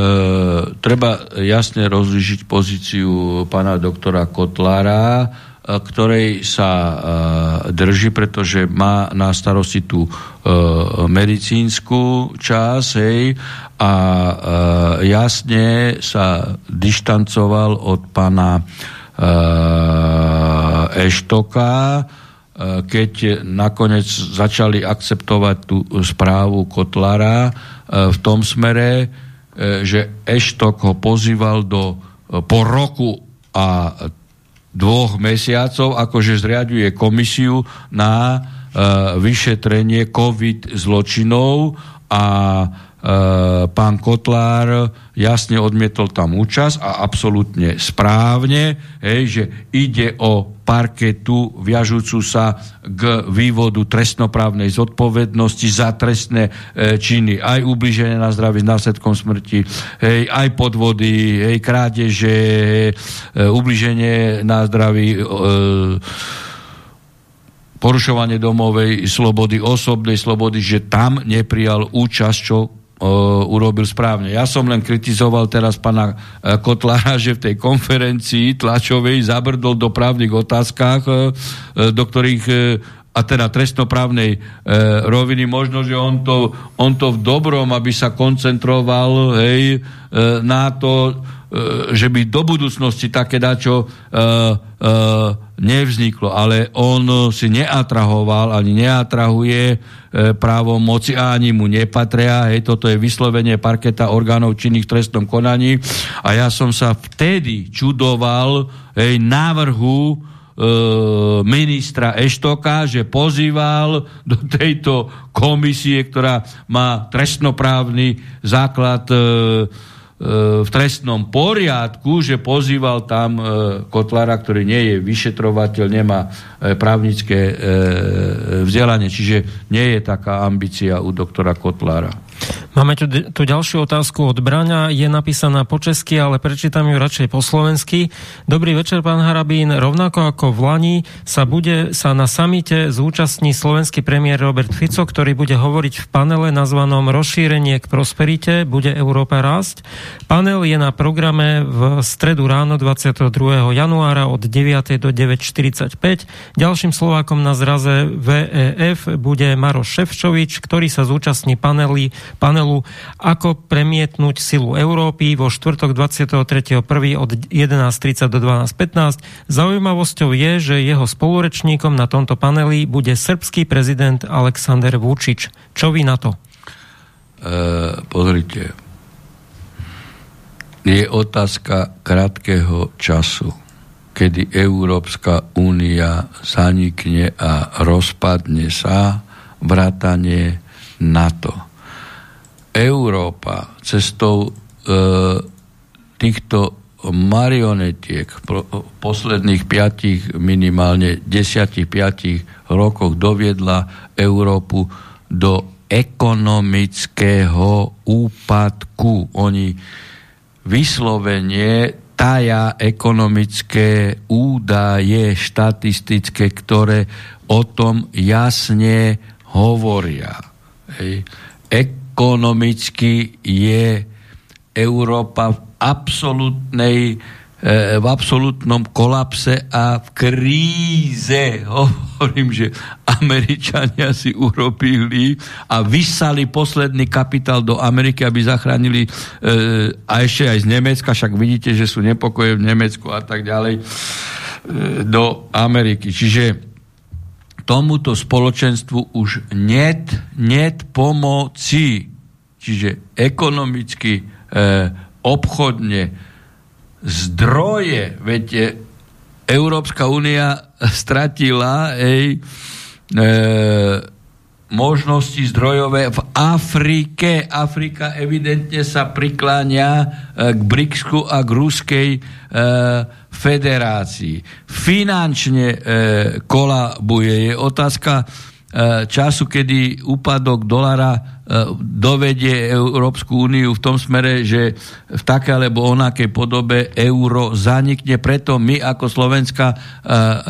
treba jasne rozlišiť pozíciu pána doktora Kotlára, ktorej sa e, drží, pretože má na starosti tú e, medicínsku časť hej, a e, jasne sa dištancoval od pána Eštoka, keď nakoniec začali akceptovať tú správu Kotlara v tom smere, že Eštok ho pozýval do, po roku a dvoch mesiacov, akože zriaduje komisiu na uh, vyšetrenie COVID zločinov a pán Kotlár jasne odmietol tam účasť a absolútne správne, hej, že ide o parketu viažúcu sa k vývodu trestnoprávnej zodpovednosti za trestné e, činy, aj ubliženie na zdraví s následkom smrti, hej, aj podvody, hej, krádeže, e, ubliženie na zdraví e, porušovanie domovej slobody, osobnej slobody, že tam neprijal účasť, čo urobil správne. Ja som len kritizoval teraz pana e, Kotlára, že v tej konferencii tlačovej zabrdol do právnych otázkach, e, e, do ktorých a teda trestnoprávnej e, roviny, možno, že on to, on to v dobrom, aby sa koncentroval hej, e, na to, že by do budúcnosti také dačo e, e, nevzniklo, ale on si neatrahoval, ani neatrahuje e, právo moci a ani mu nepatria. Hej, toto je vyslovenie parketa orgánov činných v trestnom konaní. A ja som sa vtedy čudoval hej, návrhu E, ministra Eštoka, že pozýval do tejto komisie, ktorá má trestnoprávny základ e, e, v trestnom poriadku, že pozýval tam Kotlára, ktorý nie je vyšetrovateľ, nemá právnické vzdelanie, čiže nie je taká ambícia u doktora Kotlára. Máme tu, tu ďalšiu otázku od Braňa. Je napísaná po česky, ale prečítam ju radšej po slovensky. Dobrý večer, pán Harabín. Rovnako ako v Lani sa, bude, sa na samite zúčastní slovenský premiér Robert Fico, ktorý bude hovoriť v panele nazvanom Rozšírenie k prosperite. Bude Európa rásť. Panel je na programe v stredu ráno 22. januára od 9. do 9.45. Ďalším Slovákom na zraze VEF bude Maroš Ševčovič, ktorý sa zúčastní panely panelu Ako premietnúť silu Európy vo štvrtok 23.1. od 11.30 do 12.15. Zaujímavosťou je, že jeho spolurečníkom na tomto paneli bude srbský prezident Aleksandr Vučič. Čo vy na to? E, pozrite. Je otázka krátkeho času, kedy Európska únia zanikne a rozpadne sa vrátanie NATO Európa cestou e, týchto marionetiek v posledných piatich, minimálne desiatich, piatich rokoch doviedla Európu do ekonomického úpadku. Oni vyslovene taja ekonomické údaje štatistické, ktoré o tom jasne hovoria. Hej. Ekonomicky je Európa v absolútnej e, v absolútnom kolapse a v kríze. (laughs) Hovorím, že Američania si urobili a vysali posledný kapitál do Ameriky, aby zachránili e, a ešte aj z Nemecka, však vidíte, že sú nepokoje v Nemecku a tak ďalej, e, do Ameriky. Čiže tomuto spoločenstvu už net, net pomoci. Čiže ekonomicky, e, obchodne, zdroje, veď Európska únia (laughs) stratila ej, e, možnosti zdrojové v Afrike. Afrika evidentne sa prikláňa e, k BRICSku a k Ruskej e, federácii. Finančne e, kolabuje. Je otázka e, času, kedy úpadok dolara e, dovedie Európsku úniu v tom smere, že v také alebo onakej podobe euro zanikne. Preto my ako Slovenská e,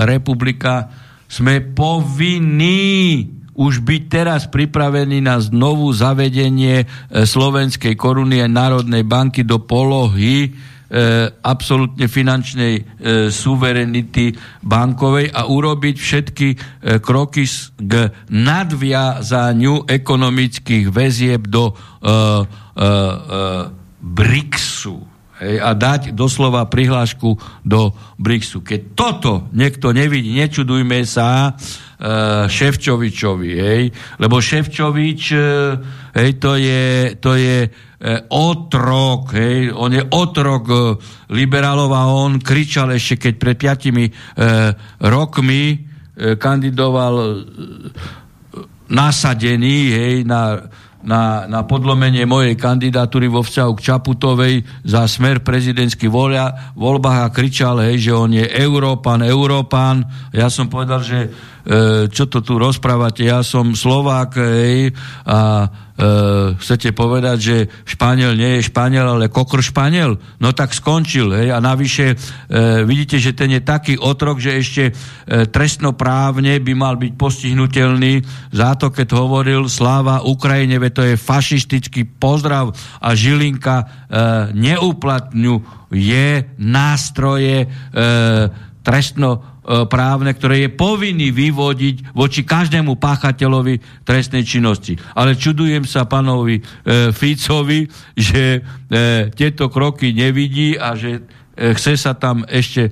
republika sme povinní už byť teraz pripravený na znovu zavedenie e, slovenskej koruny a Národnej banky do polohy e, absolútne finančnej e, suverenity bankovej a urobiť všetky e, kroky k nadviazaniu ekonomických väzieb do e, e, BRICSu hej, a dať doslova prihlášku do BRICSu. Keď toto niekto nevidí, nečudujme sa Ševčovičovi, hej, lebo Ševčovič, uh, hej, to je, to je uh, otrok, hej, on je otrok liberálov a on kričal ešte, keď pred piatimi uh, rokmi uh, kandidoval nasadený, hej, na na, na podlomenie mojej kandidatúry vo vzťahu k Čaputovej za smer prezidentský voľa, voľbách a kričal, hej, že on je Európan, Európan. Ja som povedal, že čo to tu rozprávate, ja som Slovák, hej, a Uh, chcete povedať, že Španiel nie je Španiel, ale kokr Španiel? No tak skončil. Hej? A navyše uh, vidíte, že ten je taký otrok, že ešte uh, trestnoprávne by mal byť postihnutelný za to, keď hovoril sláva Ukrajine, ve to je fašistický pozdrav a Žilinka uh, neuplatňuje nástroje uh, trestno E, právne, ktoré je povinný vyvodiť voči každému páchateľovi trestnej činnosti. Ale čudujem sa pánovi e, Ficovi, že e, tieto kroky nevidí a že e, chce sa tam ešte e,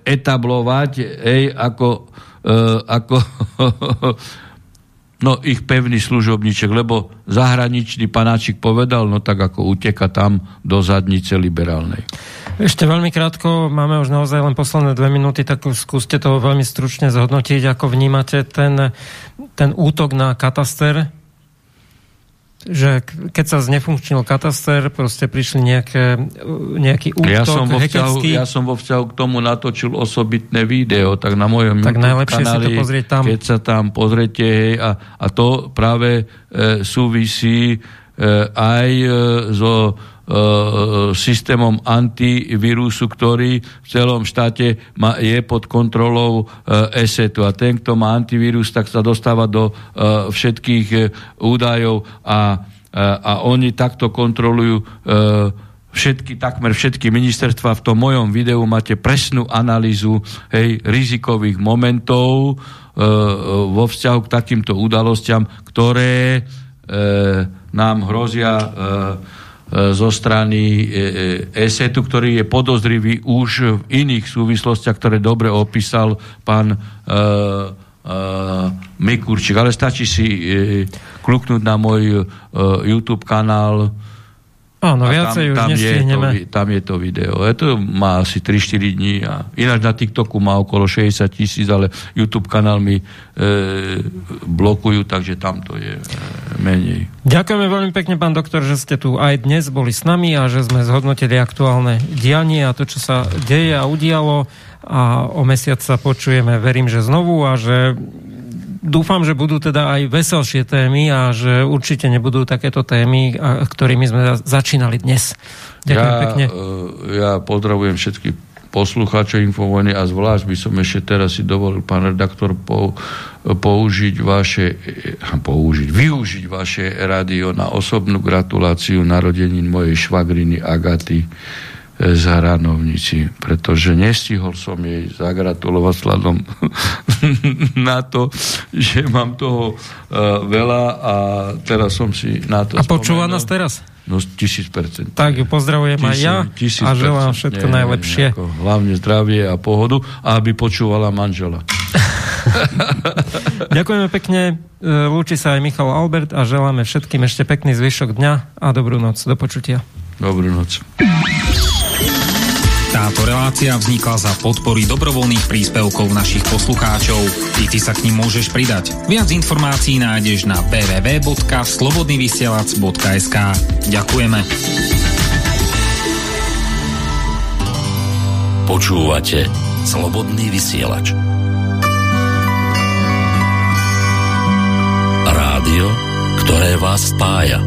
etablovať ej, ako, e, ako (laughs) no ich pevný služobníček, lebo zahraničný panáčik povedal, no tak ako uteka tam do zadnice liberálnej. Ešte veľmi krátko, máme už naozaj len posledné dve minúty, tak skúste to veľmi stručne zhodnotiť, ako vnímate ten, ten útok na kataster, že keď sa znefunkčnil kataster, proste prišli nejaké, nejaký útok ja som, vo vzťahu, ja som vo vzťahu k tomu natočil osobitné video, tak na mojom tak najlepšie kanáli, si to pozrieť tam. keď sa tam pozriete, hej, a, a to práve e, súvisí e, aj e, so systémom antivírusu, ktorý v celom štáte má, je pod kontrolou e, ESETu. A ten, kto má antivírus, tak sa dostáva do e, všetkých e, údajov a, a, a oni takto kontrolujú e, všetky, takmer všetky ministerstva. V tom mojom videu máte presnú analýzu hej, rizikových momentov e, vo vzťahu k takýmto udalostiam, ktoré e, nám hrozia e, E, zo strany ESETu, ktorý je podozrivý už v iných súvislostiach, ktoré dobre opísal pán Mikurčík. Ale stačí si kluknúť na môj YouTube kanál Áno, viacej tam, už tam Je to, tam je to video. Je to má asi 3-4 dní a ináč na TikToku má okolo 60 tisíc, ale YouTube kanál mi e, blokujú, takže tam to je e, menej. Ďakujeme veľmi pekne, pán doktor, že ste tu aj dnes boli s nami a že sme zhodnotili aktuálne dianie a to, čo sa deje a udialo a o mesiac sa počujeme, verím, že znovu a že dúfam, že budú teda aj veselšie témy a že určite nebudú takéto témy, ktorými sme začínali dnes. Ďakujem ja, pekne. E, ja pozdravujem všetky poslucháčov Infovojny a zvlášť by som ešte teraz si dovolil, pán redaktor, po, použiť vaše, e, použiť, využiť vaše rádio na osobnú gratuláciu narodenín mojej švagriny Agaty z Hranovnici, pretože nestihol som jej zagratulovať sladom (laughs) na to, že mám toho uh, veľa a teraz som si na to A počúva nás teraz? No tisíc percent. Tak ju pozdravujem tisíc, aj ja a želám všetko nie, najlepšie. Nejako, hlavne zdravie a pohodu a aby počúvala manžela. (laughs) Ďakujeme pekne. E, lúči sa aj Michal Albert a želáme všetkým ešte pekný zvyšok dňa a dobrú noc. Do počutia. Dobrú noc. Táto relácia vznikla za podpory dobrovoľných príspevkov našich poslucháčov. I ty sa k ním môžeš pridať. Viac informácií nájdeš na www.slobodnyvysielac.sk Ďakujeme. Počúvate Slobodný vysielač. Rádio, ktoré vás spája.